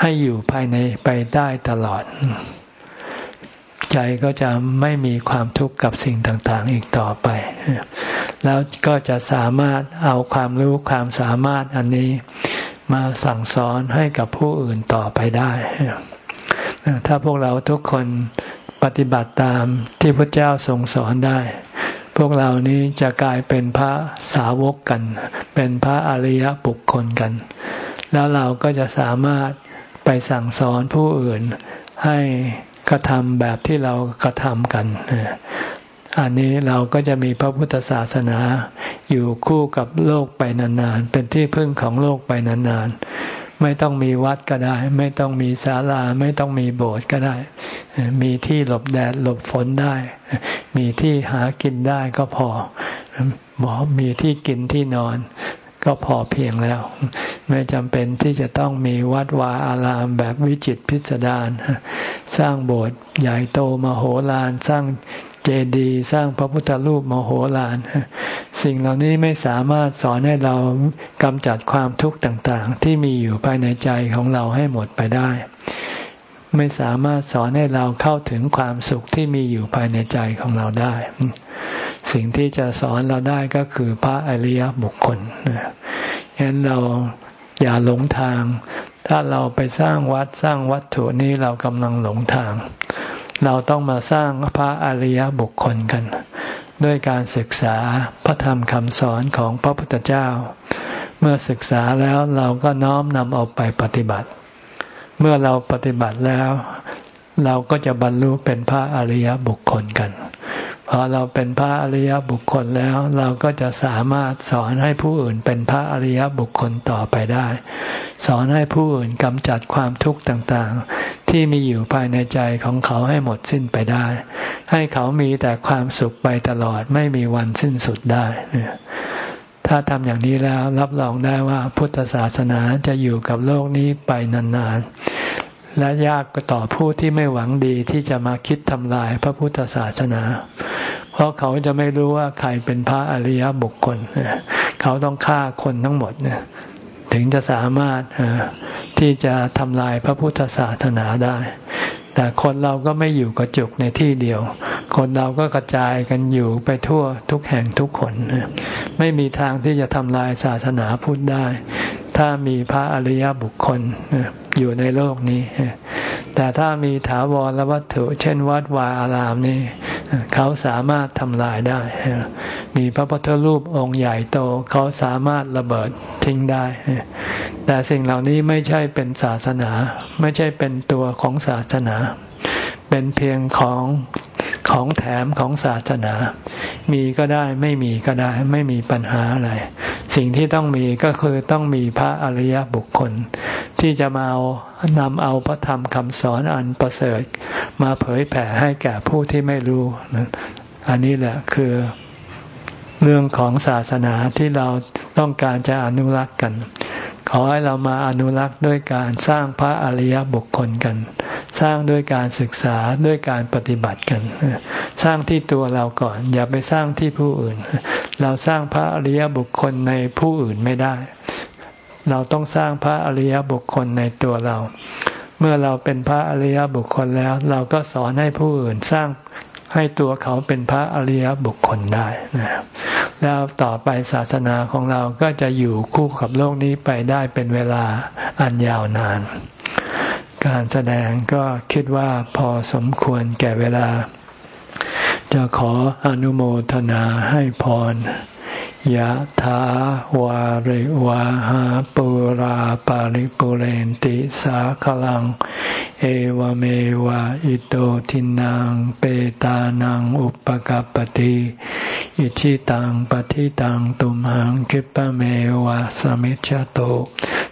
ให้อยู่ภายในไปได้ตลอด ใจก็จะไม่มีความทุกข์กับสิ่งต่าง ๆ อีกต่อไป แล้วก็จะสามารถเอาความรู้ความสามารถอันนี้มาสั่งสอนให้กับผู้อื่นต่อไปได้ ถ้าพวกเราทุกคนปฏิบัติตามที่พระเจ้าทรงสอนได้ พวกเรานี้จะกลายเป็นพระสาวกกัน เป็นพระอริยบุคคลกัน แล้วเราก็จะสามารถไปสั่งสอนผู้อื่นให้กระทำแบบที่เรากระทำกัน อันนี้เราก็จะมีพระพุทธศาสนาอยู่คู่กับโลกไปนานๆ เป็นที่พึ่งของโลกไปนานๆ ไม่ต้องมีวัดก็ได้ ไม่ต้องมีศาลา ไม่ต้องมีโบสถ์ก็ได้ มีที่หลบแดดหลบฝนได้ มีที่หากินได้ก็พอหมอมีที่กินที่นอน ก็พอเพียงแล้ว ไม่จำเป็นที่จะต้องมีวัดวาอารามแบบวิจิตพิสดารสร้างโบสถ์ใหญ่โตมโหฬารสร้าง เจดีย์สร้างพระพุทธรูปมโหฬารสิ่งเหล่านี้ไม่สามารถสอนให้เรากำจัดความทุกข์ต่างๆ ที่มีอยู่ภายในใจของเราให้หมดไปได้ ไม่สามารถสอนให้เราเข้าถึงความสุขที่มีอยู่ภายในใจของเราได้ สิ่งที่จะสอนเราได้ก็คือพระอริยบุคคลฉะนั้นเราอย่าหลงทาง ถ้าเราไปสร้างวัดสร้างวัตถุนี้เรากำลังหลงทาง เราต้องมาสร้างพระอริยบุคคลกัน ด้วยการศึกษาพระธรรมคำสอนของพระพุทธเจ้า เมื่อศึกษาแล้วเราก็น้อมนำเอาไปปฏิบัติ เมื่อเราปฏิบัติแล้ว เราก็จะบรรลุเป็นพระอริยบุคคลกัน พอเราเป็นพระอริยบุคคลแล้ว เราก็จะสามารถสอนให้ผู้อื่นเป็นพระอริยบุคคลต่อไปได้ สอนให้ผู้อื่นกำจัดความทุกข์ต่างๆ ที่มีอยู่ภายในใจของเขาให้หมดสิ้นไปได้ ให้เขามีแต่ความสุขไปตลอดไม่มีวันสิ้นสุดได้ ถ้าทำอย่างนี้แล้วรับรองได้ว่าพุทธศาสนาจะอยู่กับโลกนี้ไปนานๆ และยากก็ต่อผู้ที่ไม่หวังดีที่จะมาคิดทำลายพระพุทธศาสนา เพราะเขาจะไม่รู้ว่าใครเป็นพระอริยบุคคล เขาต้องฆ่าคนทั้งหมดเนี่ยถึงจะสามารถที่จะทำลายพระพุทธศาสนาได้ แต่คนเราก็ไม่อยู่กระจุกในที่เดียว คนเราก็กระจายกันอยู่ไปทั่วทุกแห่งทุกคน ไม่มีทางที่จะทำลายศาสนาพุทธได้ ถ้ามีพระอริยบุคคลอยู่ในโลกนี้ แต่ถ้ามีถาวรวัตถุ เช่นวัดวาอารามนี่เขาสามารถทำลายได้ มีพระพุทธรูปองค์ใหญ่โตเขาสามารถระเบิดทิ้งได้ แต่สิ่งเหล่านี้ไม่ใช่เป็นศาสนา ไม่ใช่เป็นตัวของศาสนา เป็นเพียงของ ของแถมของศาสนา มีก็ได้ไม่มีก็ได้ ไม่มีปัญหาอะไร สิ่งที่ต้องมีก็คือต้องมีพระอริยบุคคล ที่จะมาเอานำเอาพระธรรมคำสอนอันประเสริฐ มาเผยแผ่ให้แก่ผู้ที่ไม่รู้ อันนี้แหละคือเรื่องของศาสนาที่เราต้องการจะอนุรักษ์กัน ขอให้เรามาอนุรักษ์ด้วยการสร้างพระอริยบุคคลกัน สร้างด้วยการศึกษาด้วยการปฏิบัติกัน สร้างที่ตัวเราก่อน อย่าไปสร้างที่ผู้อื่น เราสร้างพระอริยบุคคลในผู้อื่นไม่ได้ เราต้องสร้างพระอริยบุคคลในตัวเรา เมื่อเราเป็นพระอริยบุคคลแล้ว เราก็สอนให้ผู้อื่นสร้างให้ตัวเขาเป็นพระอริยบุคคลได้นะแล้วต่อไปศาสนาของเราก็จะอยู่คู่กับโลกนี้ไปได้เป็นเวลาอันยาวนาน การแสดงก็คิดว่าพอสมควรแก่เวลา จะขออนุโมทนาให้พร ยะถาวาริวาหาปุราปาริปุเรนติสาขลัง เอวเมวะอิโตทินังเปตานังอุปกัปติอิชิตังปฏิตังตุมหังคิปะเมวะสมิจจโต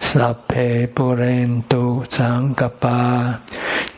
สัพเพปุเรนตุสังกปา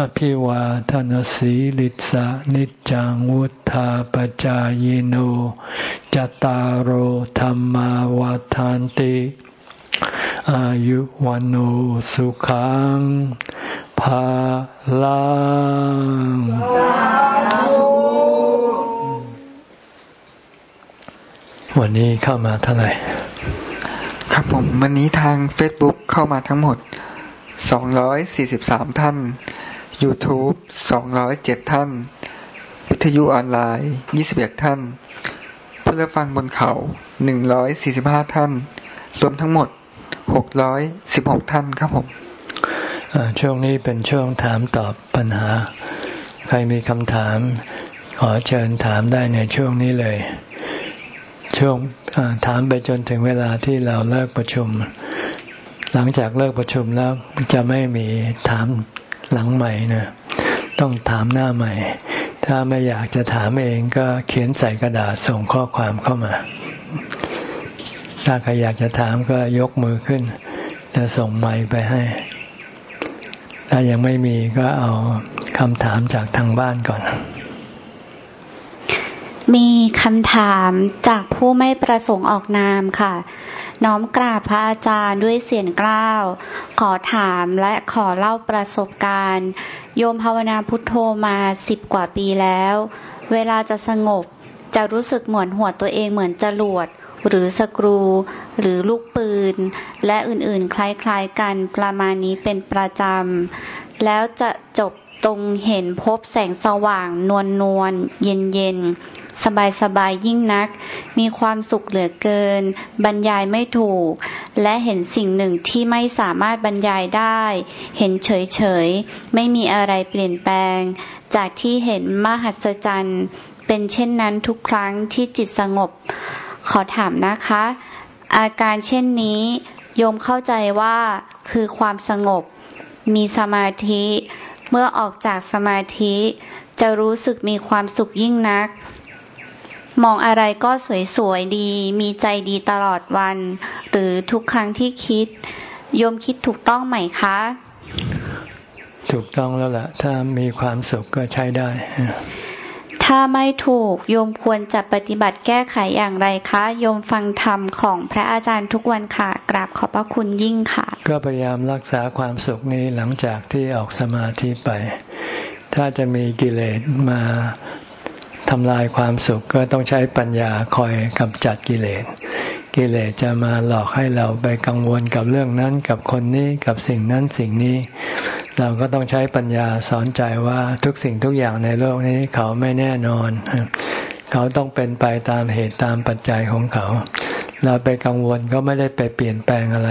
อภิวาทนสีลิสะนิจังวุธาปจายโนจตารโหธรรมวาทานติ อายุวันโอสุขังภาลังวันนี้เข้ามาเท่าไหร่ ครับผม วันนี้ทาง Facebook เข้ามาทั้งหมด 243 ท่าน YouTube 207 ท่าน วิทยุออนไลน์ 21 ท่าน ผู้รับฟังบนเขา 145 ท่าน รวมทั้งหมด 616 ท่านครับผมช่วงนี้เป็นช่วงถามตอบปัญหา ใครมีคำถาม ขอเชิญถามได้ในช่วงนี้เลย ช่วงถามไปจนถึงเวลาที่เราเลิกประชุม หลังจากเลิกประชุมแล้วจะไม่มีถาม หลังใหม่นะต้องถามหน้าใหม่ ถ้าไม่อยากจะถามเองก็เขียนใส่กระดาษส่งข้อความเข้ามา ถ้าใครอยากจะถามก็ยกมือขึ้น จะส่งไมค์ไปให้ ถ้ายังไม่มีก็เอาคำถามจากทางบ้านก่อน มีคำถามจากผู้ไม่ประสงค์ออกนามค่ะ น้อมกราบพระอาจารย์ด้วยเสียงกล้าว ขอถามและขอเล่าประสบการณ์ โยมภาวนาพุทโธมาสิบกว่าปีแล้ว เวลาจะสงบ จะรู้สึกเหมือนหัวตัวเองเหมือนจรวดหรือสกรู หรือลูกปืน และอื่นๆ คล้ายๆกันประมาณนี้เป็นประจำ แล้วจะจบตรงเห็นพบแสงสว่างนวลนวลเย็นเย็น สบายสบายยิ่งนัก มีความสุขเหลือเกิน บรรยายไม่ถูก และเห็นสิ่งหนึ่งที่ไม่สามารถบรรยายได้ เห็นเฉยเฉยไม่มีอะไรเปลี่ยนแปลง จากที่เห็นมหัศจรรย์ เป็นเช่นนั้นทุกครั้งที่จิตสงบ ขอถามนะคะ อาการเช่นนี้โยมเข้าใจว่าคือความสงบ มีสมาธิ เมื่อออกจากสมาธิ จะรู้สึกมีความสุขยิ่งนัก มองอะไรก็สวยๆดี มีใจดีตลอดวัน หรือทุกครั้งที่คิด โยมคิดถูกต้องไหมคะ ถูกต้องแล้วล่ะ ถ้ามีความสุขก็ใช้ได้ ถ้าไม่ถูกโยมควรจะปฏิบัติแก้ไขอย่างไรคะโยมฟังธรรมของพระอาจารย์ทุกวันค่ะ กราบขอบพระคุณยิ่งค่ะ ก็พยายามรักษาความสุขนี้หลังจากที่ออกสมาธิไป ถ้าจะมีกิเลสมา ทำลายความสุขก็ต้องใช้ปัญญาคอยกำจัดกิเลส กิเลสจะมาหลอกให้เราไปกังวลกับเรื่องนั้นกับคนนี้กับสิ่งนั้นสิ่งนี้ เราก็ต้องใช้ปัญญาสอนใจว่าทุกสิ่งทุกอย่างในโลกนี้เขาไม่แน่นอน เขาต้องเป็นไปตามเหตุตามปัจจัยของเขา เราไปกังวลก็ไม่ได้ไปเปลี่ยนแปลงอะไร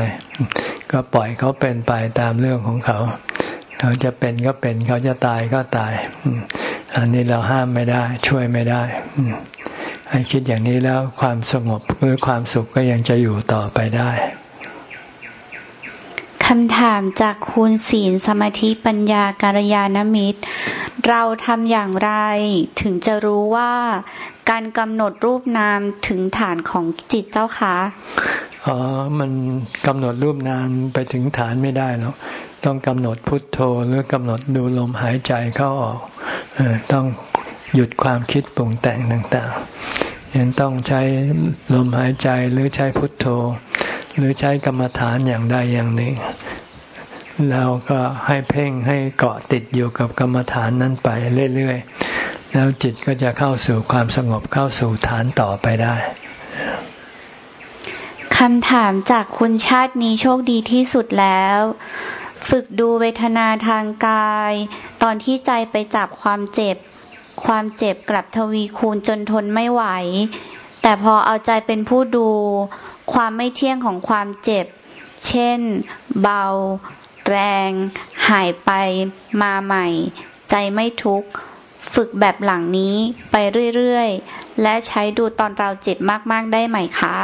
ก็ปล่อยเขาเป็นไปตามเรื่องของเขา เขาจะเป็นก็เป็นเขาจะตายก็ตาย อันนี้เราห้ามไม่ได้ ช่วยไม่ได้ให้คิดอย่างนี้แล้วความสงบหรือความสุขก็ยังจะอยู่ต่อไปได้คำถามจากคุณศีลสมาธิปัญญาการยานมิตร เราทำอย่างไรถึงจะรู้ว่าการกำหนดรูปนามถึงฐานของจิตเจ้าคะอ๋อมันกำหนดรูปนามไปถึงฐานไม่ได้แล้วต้องกำหนดพุทโธหรือกำหนดดูลมหายใจเข้าออก ต้องหยุดความคิดปรุงแต่งต่างๆยังต้องใช้ลมหายใจหรือใช้พุทโธ หรือใช้กรรมฐานอย่างใดอย่างหนึ่งแล้วก็ให้เพ่งให้เกาะติดอยู่กับกรรมฐานนั้นไปเรื่อยๆ แล้วจิตก็จะเข้าสู่ความสงบเข้าสู่ฐานต่อไปได้คำถามจากคุณชาตินี้โชคดีที่สุดแล้ว ฝึกดูเวทนาทางกาย ตอนที่ใจไปจับความเจ็บ ความเจ็บกลับทวีคูณจนทนไม่ไหว แต่พอเอาใจเป็นผู้ดู ความไม่เที่ยงของความเจ็บ เช่น เบา แรง หายไป มาใหม่ ใจไม่ทุกข์ ฝึกแบบหลังนี้ไปเรื่อย ๆ และใช้ดูตอนเราเจ็บมาก ๆ ได้ไหมคะ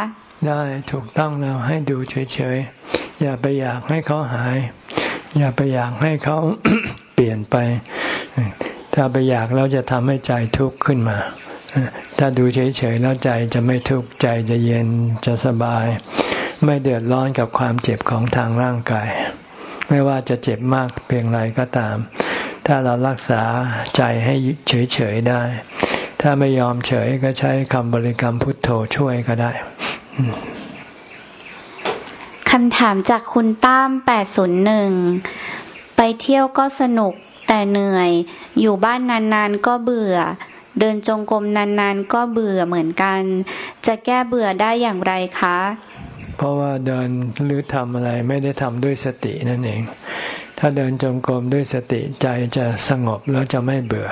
ได้ถูกต้องแล้วให้ดูเฉยๆ อย่าไปอยากให้เขาหาย อย่าไปอยากให้เขาเปลี่ยนไป ถ้าไปอยากแล้วจะทำให้ใจทุกข์ขึ้นมาถ้าดูเฉยๆแล้วใจจะไม่ทุกข์ใจจะเย็นจะสบาย ไม่เดือดร้อนกับความเจ็บของทางร่างกาย ไม่ว่าจะเจ็บมากเพียงไรก็ตาม ถ้าเรารักษาใจให้เฉยๆได้ ถ้าไม่ยอมเฉยก็ใช้คำบริกรรมพุทโธช่วยก็ได้ คำถามจากคุณตั้มแปดศูนย์หนึ่งไปเที่ยวก็สนุกแต่เหนื่อย อยู่บ้านนานๆก็เบื่อ เดินจงกรมนานๆก็เบื่อเหมือนกัน จะแก้เบื่อได้อย่างไรคะ เพราะว่าเดินหรือทำอะไรไม่ได้ทำด้วยสตินั่นเอง ถ้าเดินจงกรมด้วยสติใจจะสงบแล้วจะไม่เบื่อ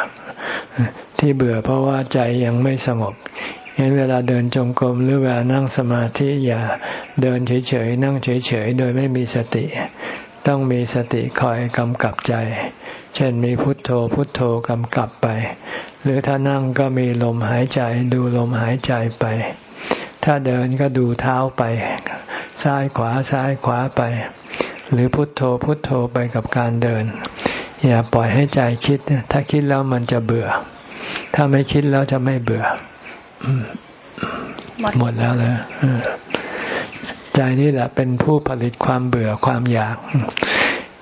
ที่เบื่อเพราะว่าใจยังไม่สงบ งั้นเวลาเดินจงกรมหรือเวลานั่งสมาธิอย่าเดินเฉยๆนั่งเฉยๆโดยไม่มีสติ ต้องมีสติคอยกำกับใจ เช่นมีพุทโธพุทโธกำกับไป หรือถ้านั่งก็มีลมหายใจดูลมหายใจไป ถ้าเดินก็ดูเท้าไป ซ้ายขวาซ้ายขวาไป หรือพุทโธพุทโธไปกับการเดิน อย่าปล่อยให้ใจคิด ถ้าคิดแล้วมันจะเบื่อ ถ้าไม่คิดแล้วจะไม่เบื่อ หมดแล้วเลยใจนี่แหละเป็นผู้ผลิตความเบื่อความอยาก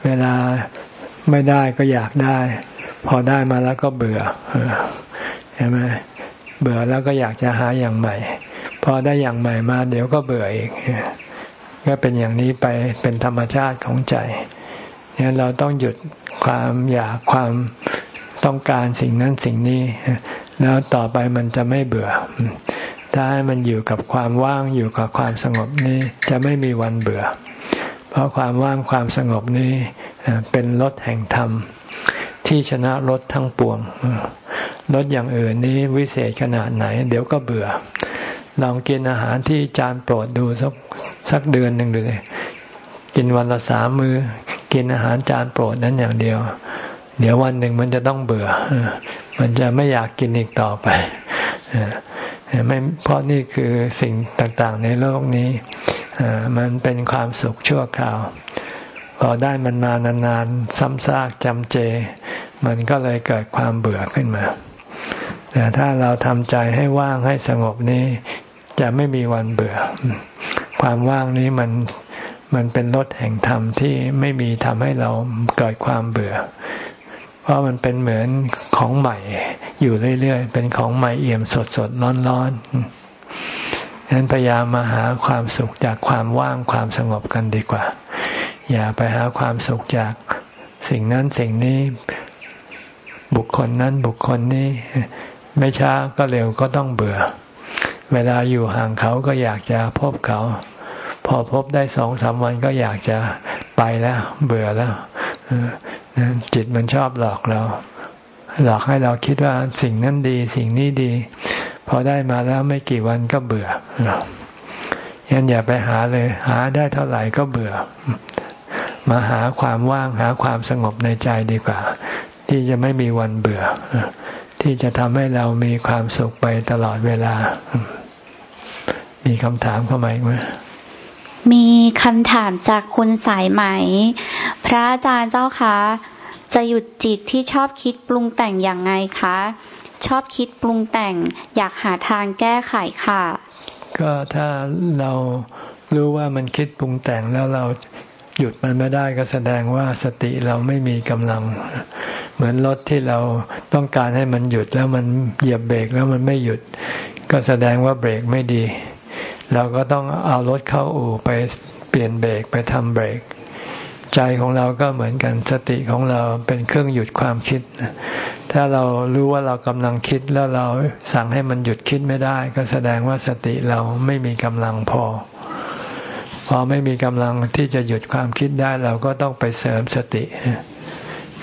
เวลาไม่ได้ก็อยากได้ พอได้มาแล้วก็เบื่อเห็นไหมเบื่อแล้วก็อยากจะหาอย่างใหม่ พอได้อย่างใหม่มา เดี๋ยวก็เบื่ออีกก็เป็นอย่างนี้ไปเป็นธรรมชาติของใจเนี่ยเราต้องหยุดความอยากความต้องการสิ่งนั้นสิ่งนี้ แล้วต่อไปมันจะไม่เบื่อ ถ้าให้มันอยู่กับความว่างอยู่กับความสงบนี้จะไม่มีวันเบื่อ เพราะความว่างความสงบนี้เป็นรถแห่งธรรม ที่ชนะรถทั้งปวงรถอย่างอื่นนี้วิเศษขนาดไหน เดี๋ยวก็เบื่อ ลองกินอาหารที่จานโปรดดูสักสักเดือนหนึ่งดูเลยกินวันละสามมือกินอาหารจานโปรดนั้นอย่างเดียว เดี๋ยววันหนึ่งมันจะต้องเบื่อ มันจะไม่อยากกินอีกต่อไปไม่เพราะนี่คือสิ่งต่างๆ ในโลกนี้มันเป็นความสุขชั่วคราว พอได้มันมานานๆซ้ำซากจำเจ มันก็เลยเกิดความเบื่อขึ้นมาแต่ถ้าเราทำใจให้ว่างให้สงบนี้ จะไม่มีวันเบื่อ ความว่างนี้มันมันเป็นรถแห่งธรรมที่ไม่มีทำให้เราเกิดความเบื่อ เพราะมันเป็นเหมือนของใหม่อยู่เรื่อยๆ เป็นของใหม่เอี่ยมสดสดร้อนร้อนฉะนั้นพยายามมาหาความสุขจากความว่างความสงบกันดีกว่า อย่าไปหาความสุขจากสิ่งนั้นสิ่งนี้บุคคลนั้นบุคคลนี้ไม่ช้าก็เร็วก็ต้องเบื่อ เวลาอยู่ห่างเขาก็อยากจะพบเขา พอพบได้สองสามวันก็อยากจะไปแล้ว เบื่อแล้ว จิตมันชอบหลอกเรา หลอกให้เราคิดว่าสิ่งนั้นดี สิ่งนี้ดี พอได้มาแล้วไม่กี่วันก็เบื่อยันอย่าไปหาเลย หาได้เท่าไหร่ก็เบื่อ มาหาความว่างหาความสงบในใจดีกว่า ที่จะไม่มีวันเบื่อ ที่จะทำให้เรามีความสุขไปตลอดเวลา มีคำถามเข้ามาอีกไหม มีคำถามจากคุณสายไหม พระอาจารย์เจ้าคะ จะหยุดจิตที่ชอบคิดปรุงแต่งอย่างไงคะ ชอบคิดปรุงแต่งอยากหาทางแก้ไขค่ะ ก็ถ้าเรารู้ว่ามันคิดปรุงแต่งแล้วเราหยุดมันไม่ได้ก็แสดงว่าสติเราไม่มีกำลัง เหมือนรถที่เราต้องการให้มันหยุดแล้วมันเหยียบเบรกแล้วมันไม่หยุด ก็แสดงว่าเบรกไม่ดี เราก็ต้องเอารถเข้าอู่ไปเปลี่ยนเบรกไปทำเบรก ใจของเราก็เหมือนกันสติของเราเป็นเครื่องหยุดความคิด ถ้าเรารู้ว่าเรากำลังคิดแล้วเราสั่งให้มันหยุดคิดไม่ได้ ก็แสดงว่าสติเราไม่มีกำลังพอ พอไม่มีกำลังที่จะหยุดความคิดได้เราก็ต้องไปเสริมสติ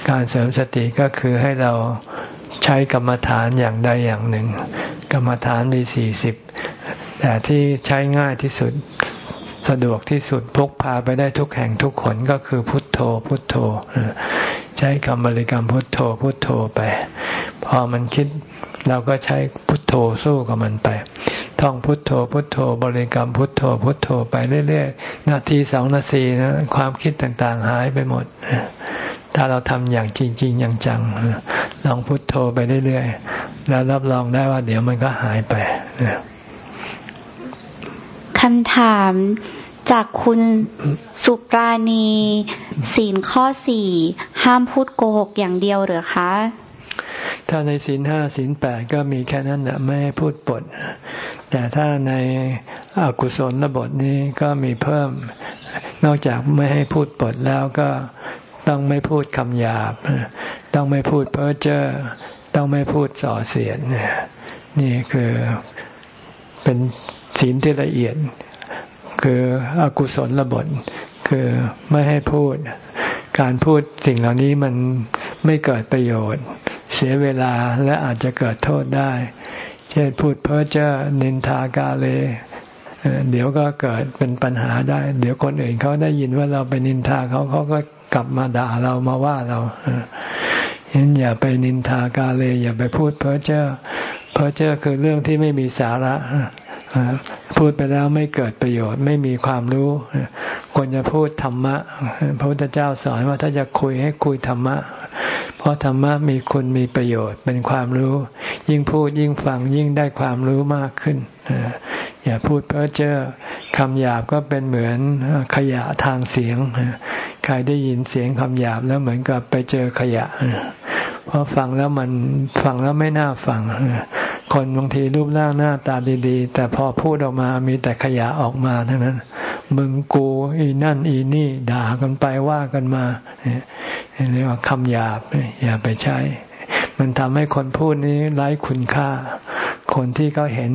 การเสริมสติก็คือให้เราใช้กรรมฐานอย่างใดอย่างหนึ่ง กรรมฐานมีสี่สิบ แต่ที่ใช้ง่ายที่สุดสะดวกที่สุดพกพาไปได้ทุกแห่งทุกคนก็คือพุทโธ พุทโธ ใช้คำบริกรรมพุทโธ พุทโธไป พอมันคิดเราก็ใช้พุทโธสู้กับมันไปท่องพุทโธ พุทโธ บริกรรมพุทโธ พุทโธไปเรื่อยๆนาทีสองนาทีนะความคิดต่างๆหายไปหมด ถ้าเราทำอย่างจริง ๆ อย่างจังลองพุทโธไปเรื่อยๆแล้วรับรองได้ว่าเดี๋ยวมันก็หายไป คำถามจากคุณสุปราณีศีลข้อสี่ห้ามพูดโกหกอย่างเดียวหรือคะ ถ้าในศีลห้าศีลแปดก็มีแค่นั้นแหละไม่ให้พูดปด แต่ถ้าในอกุศลบทนี้ก็มีเพิ่ม นอกจากไม่ให้พูดปดแล้วก็ต้องไม่พูดคำหยาบ ต้องไม่พูดเพ้อเจ้อต้องไม่พูดส่อเสียดนี่คือเป็น ศีลที่ละเอียด คืออกุศลระบทคือไม่ให้พูด การพูดสิ่งเหล่านี้มันไม่เกิดประโยชน์ เสียเวลาและอาจจะเกิดโทษได้ เช่นพูดเพ้อเจ้อนินทากาเล เดี๋ยวก็เกิดเป็นปัญหาได้ เดี๋ยวคนอื่นเขาได้ยินว่าเราไปนินทาเขาเขาก็กลับมาด่าเรามาว่าเราฉะนั้นอย่าไปนินทากาเล อย่าไปพูดเพ้อเจ้อเพ้อเจ้อคือเรื่องที่ไม่มีสาระ พูดไปแล้วไม่เกิดประโยชน์ไม่มีความรู้ควรจะพูดธรรมะ พระพุทธเจ้าสอนว่าถ้าจะคุยให้คุยธรรมะ เพราะธรรมะมีคุณมีประโยชน์เป็นความรู้ ยิ่งพูดยิ่งฟังยิ่งได้ความรู้มากขึ้นอย่าพูดเพ้อเจ้อคำหยาบก็เป็นเหมือนขยะทางเสียง ใครได้ยินเสียงคำหยาบแล้วเหมือนกับไปเจอขยะเพราะฟังแล้วมันฟังแล้วไม่น่าฟัง คนบางทีรูปร่างหน้าตาดี ๆ แต่พอพูดออกมามีแต่ขยะออกมาทั้งนั้น มึงกูอีนั่นอีนี่ ด่ากันไปว่ากันมาเรียกว่าคำหยาบอย่าไปใช้ มันทำให้คนพูดนี้ไร้คุณค่า คนที่เขาเห็น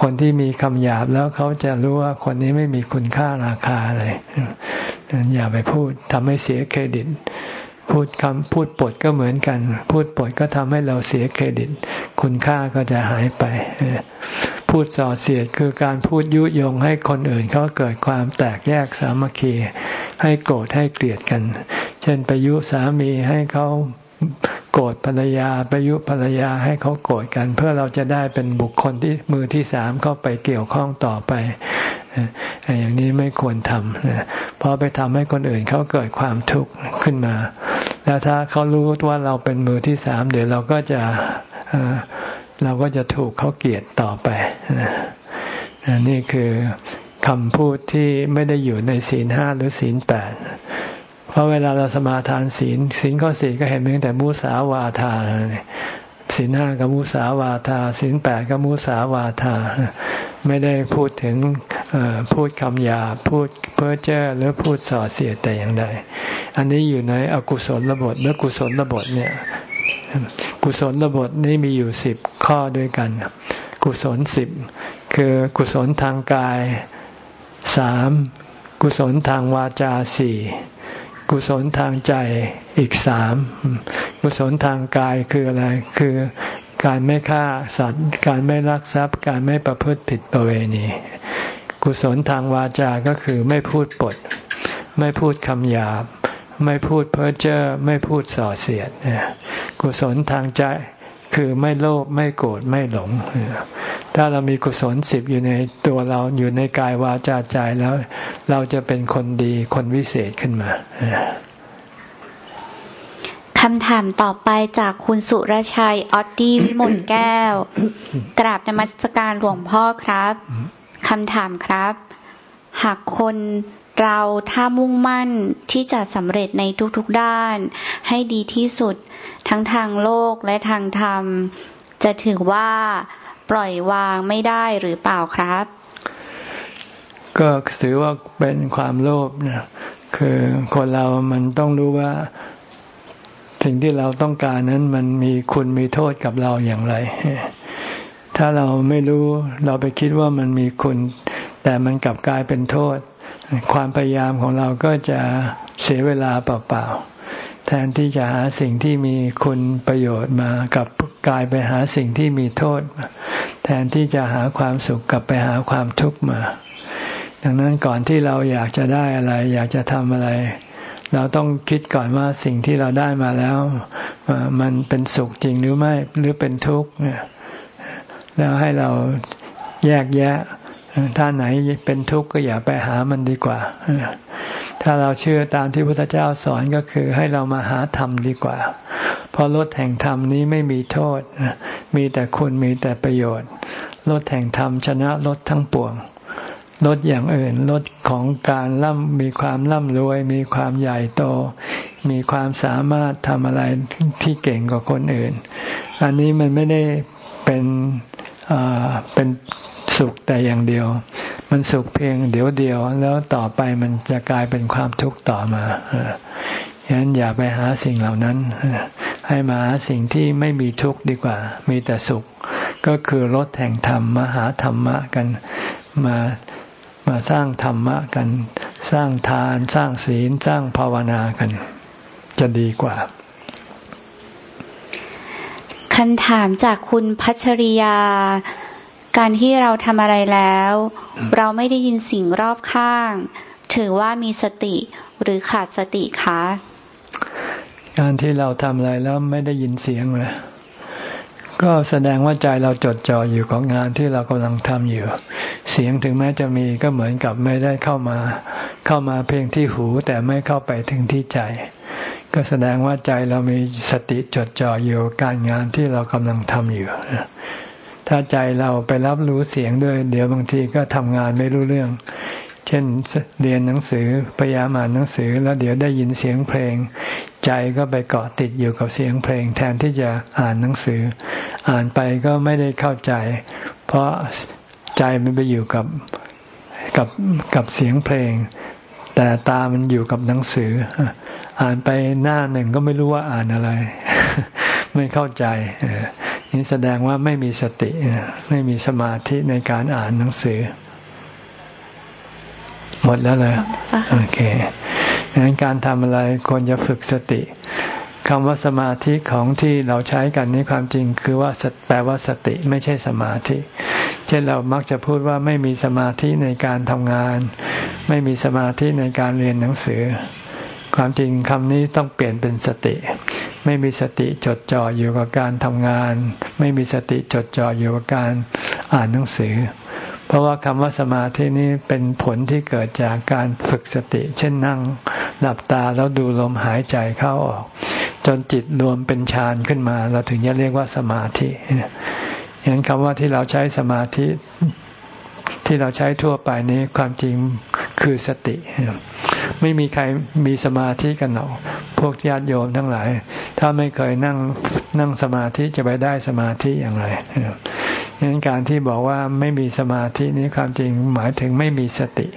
คนที่มีคำหยาบแล้วเขาจะรู้ว่าคนนี้ไม่มีคุณค่าราคาอะไรอย่าไปพูดทำให้เสียเครดิต พูดคำพูดปดก็เหมือนกัน พูดปดก็ทำให้เราเสียเครดิต คุณค่าก็จะหายไป พูดส่อเสียดคือการพูดยุยงให้คนอื่นเขาเกิดความแตกแยกสามัคคี ให้โกรธให้เกลียดกัน เช่นไปยุสามีให้เขา โกรธภรรยาไปยุภรรยาให้เขาโกรธกัน เพื่อเราจะได้เป็นบุคคลที่มือที่สามเข้าไปเกี่ยวข้องต่อไป อย่างนี้ไม่ควรทำเพราะไปทำให้คนอื่นเขาเกิดความทุกข์ขึ้นมา แล้วถ้าเขารู้ว่าเราเป็นมือที่สามเดี๋ยวเราก็จะเราก็จะถูกเขาเกลียดต่อไปนี่คือคำพูดที่ไม่ได้อยู่ในศีลห้าหรือศีลแปด เพราะเวลาเราสมาทานศีลศีลข้อสี่ก็เห็นเพียงแต่มุสาวาทาศีลห้ากับมุสาวาทาศีลแปดกับมุสาวาทา ไม่ได้พูดถึงพูดคำหยาพูดเพ้อเจ้อหรือพูดส่อเสียแต่อย่างใดอันนี้อยู่ในอกุศลระบทหรือกุศลระบทเนี่ยกุศลระบทนี้มีอยู่สิบข้อด้วยกัน กุศลสิบคือกุศลทางกายสามกุศลทางวาจาสี่ กุศลทางใจอีกสามกุศลทางกายคืออะไร คือการไม่ฆ่าสัตว์ การไม่ลักทรัพย์ การไม่ประพฤติผิดประเวณี กุศลทางวาจาก็คือไม่พูดปด ไม่พูดคำหยาบ ไม่พูดเพ้อเจ้อไม่พูดส่อเสียดกุศลทางใจคือไม่โลภไม่โกรธไม่หลง ถ้าเรามีกุศลสิบอยู่ในตัวเราอยู่ในกายวาจาใจแล้ว เราจะเป็นคนดีคนวิเศษขึ้นมาคำถามต่อไปจากคุณสุรชัย ออตตี้วิมลแก้ว กราบนมัสการหลวงพ่อครับคำถามครับ หากคนเราถ้ามุ่งมั่นที่จะสำเร็จในทุกๆด้าน ให้ดีที่สุดทั้งทางโลกและทางธรรม จะถือว่า ปล่อยวางไม่ได้หรือเปล่าครับ ก็ถือว่าเป็นความโลภนะคือคนเรามันต้องรู้ว่าสิ่งที่เราต้องการนั้นมันมีคุณมีโทษกับเราอย่างไร ถ้าเราไม่รู้เราไปคิดว่ามันมีคุณ แต่มันกลับกลายเป็นโทษ ความพยายามของเราก็จะเสียเวลาเปล่าๆ ทนที่จะหาสิ่งที่มีคุณประโยชน์มากับกลายไปหาสิ่งที่มีโทษ แทนที่จะหาความสุขกลับไปหาความทุกข์มา ดังนั้นก่อนที่เราอยากจะได้อะไร อยากจะทำอะไร เราต้องคิดก่อนว่าสิ่งที่เราได้มาแล้ว มันเป็นสุขจริงหรือไม่หรือเป็นทุกข์แล้วให้เราแยกแยะถ้าไหนเป็นทุกข์ก็อย่าไปหามันดีกว่า ถ้าเราเชื่อตามที่พระพุทธเจ้าสอนก็คือให้เรามาหาธรรมดีกว่า เพราะรถแห่งธรรมนี้ไม่มีโทษ มีแต่คุณมีแต่ประโยชน์ รถแห่งธรรมชนะรถทั้งปวงลดอย่างอื่นลดของการร่ำมีความร่ำรวย มีความใหญ่โต มีความสามารถทำอะไรที่เก่งกว่าคนอื่น อันนี้มันไม่ได้เป็นเป็นสุขแต่อย่างเดียว มันสุขเพียงเดี๋ยวเดียว แล้วต่อไปมันจะกลายเป็นความทุกข์ต่อมาฉะนั้นอย่าไปหาสิ่งเหล่านั้น ให้มาหาสิ่งที่ไม่มีทุกข์ดีกว่า มีแต่สุข ก็คือลดแห่งธรรมมาหาธรรมะกัน มามาสร้างธรรมะกัน สร้างทาน สร้างศีล สร้างภาวนากัน จะดีกว่าคำถามจากคุณพัชริยา การที่เราทำอะไรแล้ว เราไม่ได้ยินสิ่งรอบข้าง ถือว่ามีสติหรือขาดสติคะการที่เราทำอะไรแล้วไม่ได้ยินเสียงเลยก็แสดงว่าใจเราจดจ่ออยู่ของงานที่เรากำลังทำอยู่ เสียงถึงแม้จะมีก็เหมือนกับไม่ได้เข้ามา เข้ามาเพียงที่หูแต่ไม่เข้าไปถึงที่ใจ ก็แสดงว่าใจเรามีสติจดจ่ออยู่การงานที่เรากำลังทำอยู่ ถ้าใจเราไปรับรู้เสียงด้วย เดี๋ยวบางทีก็ทำงานไม่รู้เรื่อง เช่นเรียนหนังสือพยายามอ่านหนังสือ แล้วเดี๋ยวได้ยินเสียงเพลง ใจก็ไปเกาะติดอยู่กับเสียงเพลง แทนที่จะอ่านหนังสือ อ่านไปก็ไม่ได้เข้าใจ เพราะใจมันไปอยู่กับกับกับเสียงเพลง แต่ตามันอยู่กับหนังสือ อ่านไปหน้าหนึ่งก็ไม่รู้ว่าอ่านอะไร ไม่เข้าใจ นี่แสดงว่าไม่มีสติ ไม่มีสมาธิในการอ่านหนังสือ หมดแล้วเลยโอเคดังนั้นการทำอะไรควรจะฝึกสติคำว่าสมาธิของที่เราใช้กันนี้ความจริงคือว่าแปลว่าสติไม่ใช่สมาธิ เช่นเรามักจะพูดว่าไม่มีสมาธิในการทำงาน ไม่มีสมาธิในการเรียนหนังสือ ความจริงคำนี้ต้องเปลี่ยนเป็นสติ ไม่มีสติจดจ่ออยู่กับการทำงาน ไม่มีสติจดจ่ออยู่กับการอ่านหนังสือ เพราะว่าคำว่าสมาธินี้เป็นผลที่เกิดจากการฝึกสติ เช่นนั่งหลับตาแล้วดูลมหายใจเข้าออก จนจิตรวมเป็นฌานขึ้นมา เราถึงจะเรียกว่าสมาธิอย่างคำว่าที่เราใช้สมาธิ ที่เราใช้ทั่วไปนี้ความจริงคือสติ ไม่มีใครมีสมาธิกันหรอกพวกญาติโยมทั้งหลาย ถ้าไม่เคยนั่งนั่งสมาธิจะไปได้สมาธิอย่างไรฉะนั้นการที่บอกว่าไม่มีสมาธินี้ความจริงหมายถึงไม่มีสติ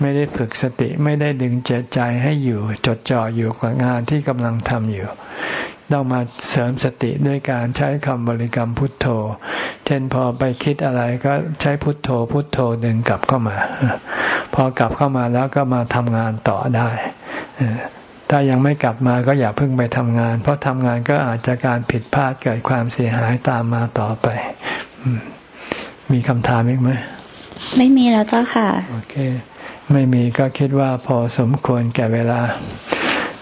ไม่ได้ฝึกสติไม่ได้ดึงเจตใจให้อยู่จดจ่ออยู่กับงานที่กำลังทำอยู่ ต้องมาเสริมสติด้วยการใช้คำบริกรรมพุทโธ เช่นพอไปคิดอะไรก็ใช้พุทโธ พุทโธดึงกลับเข้ามา พอกลับเข้ามาแล้วก็มาทำงานต่อได้ถ้ายังไม่กลับมาก็อย่าเพิ่งไปทำงาน เพราะทำงานก็อาจจะการผิดพลาดเกิดความเสียหายตามมาต่อไป มีคำถามอีกไหม ไม่มีแล้วเจ้าค่ะ โอเค ไม่มีก็คิดว่าพอสมควรแก่เวลา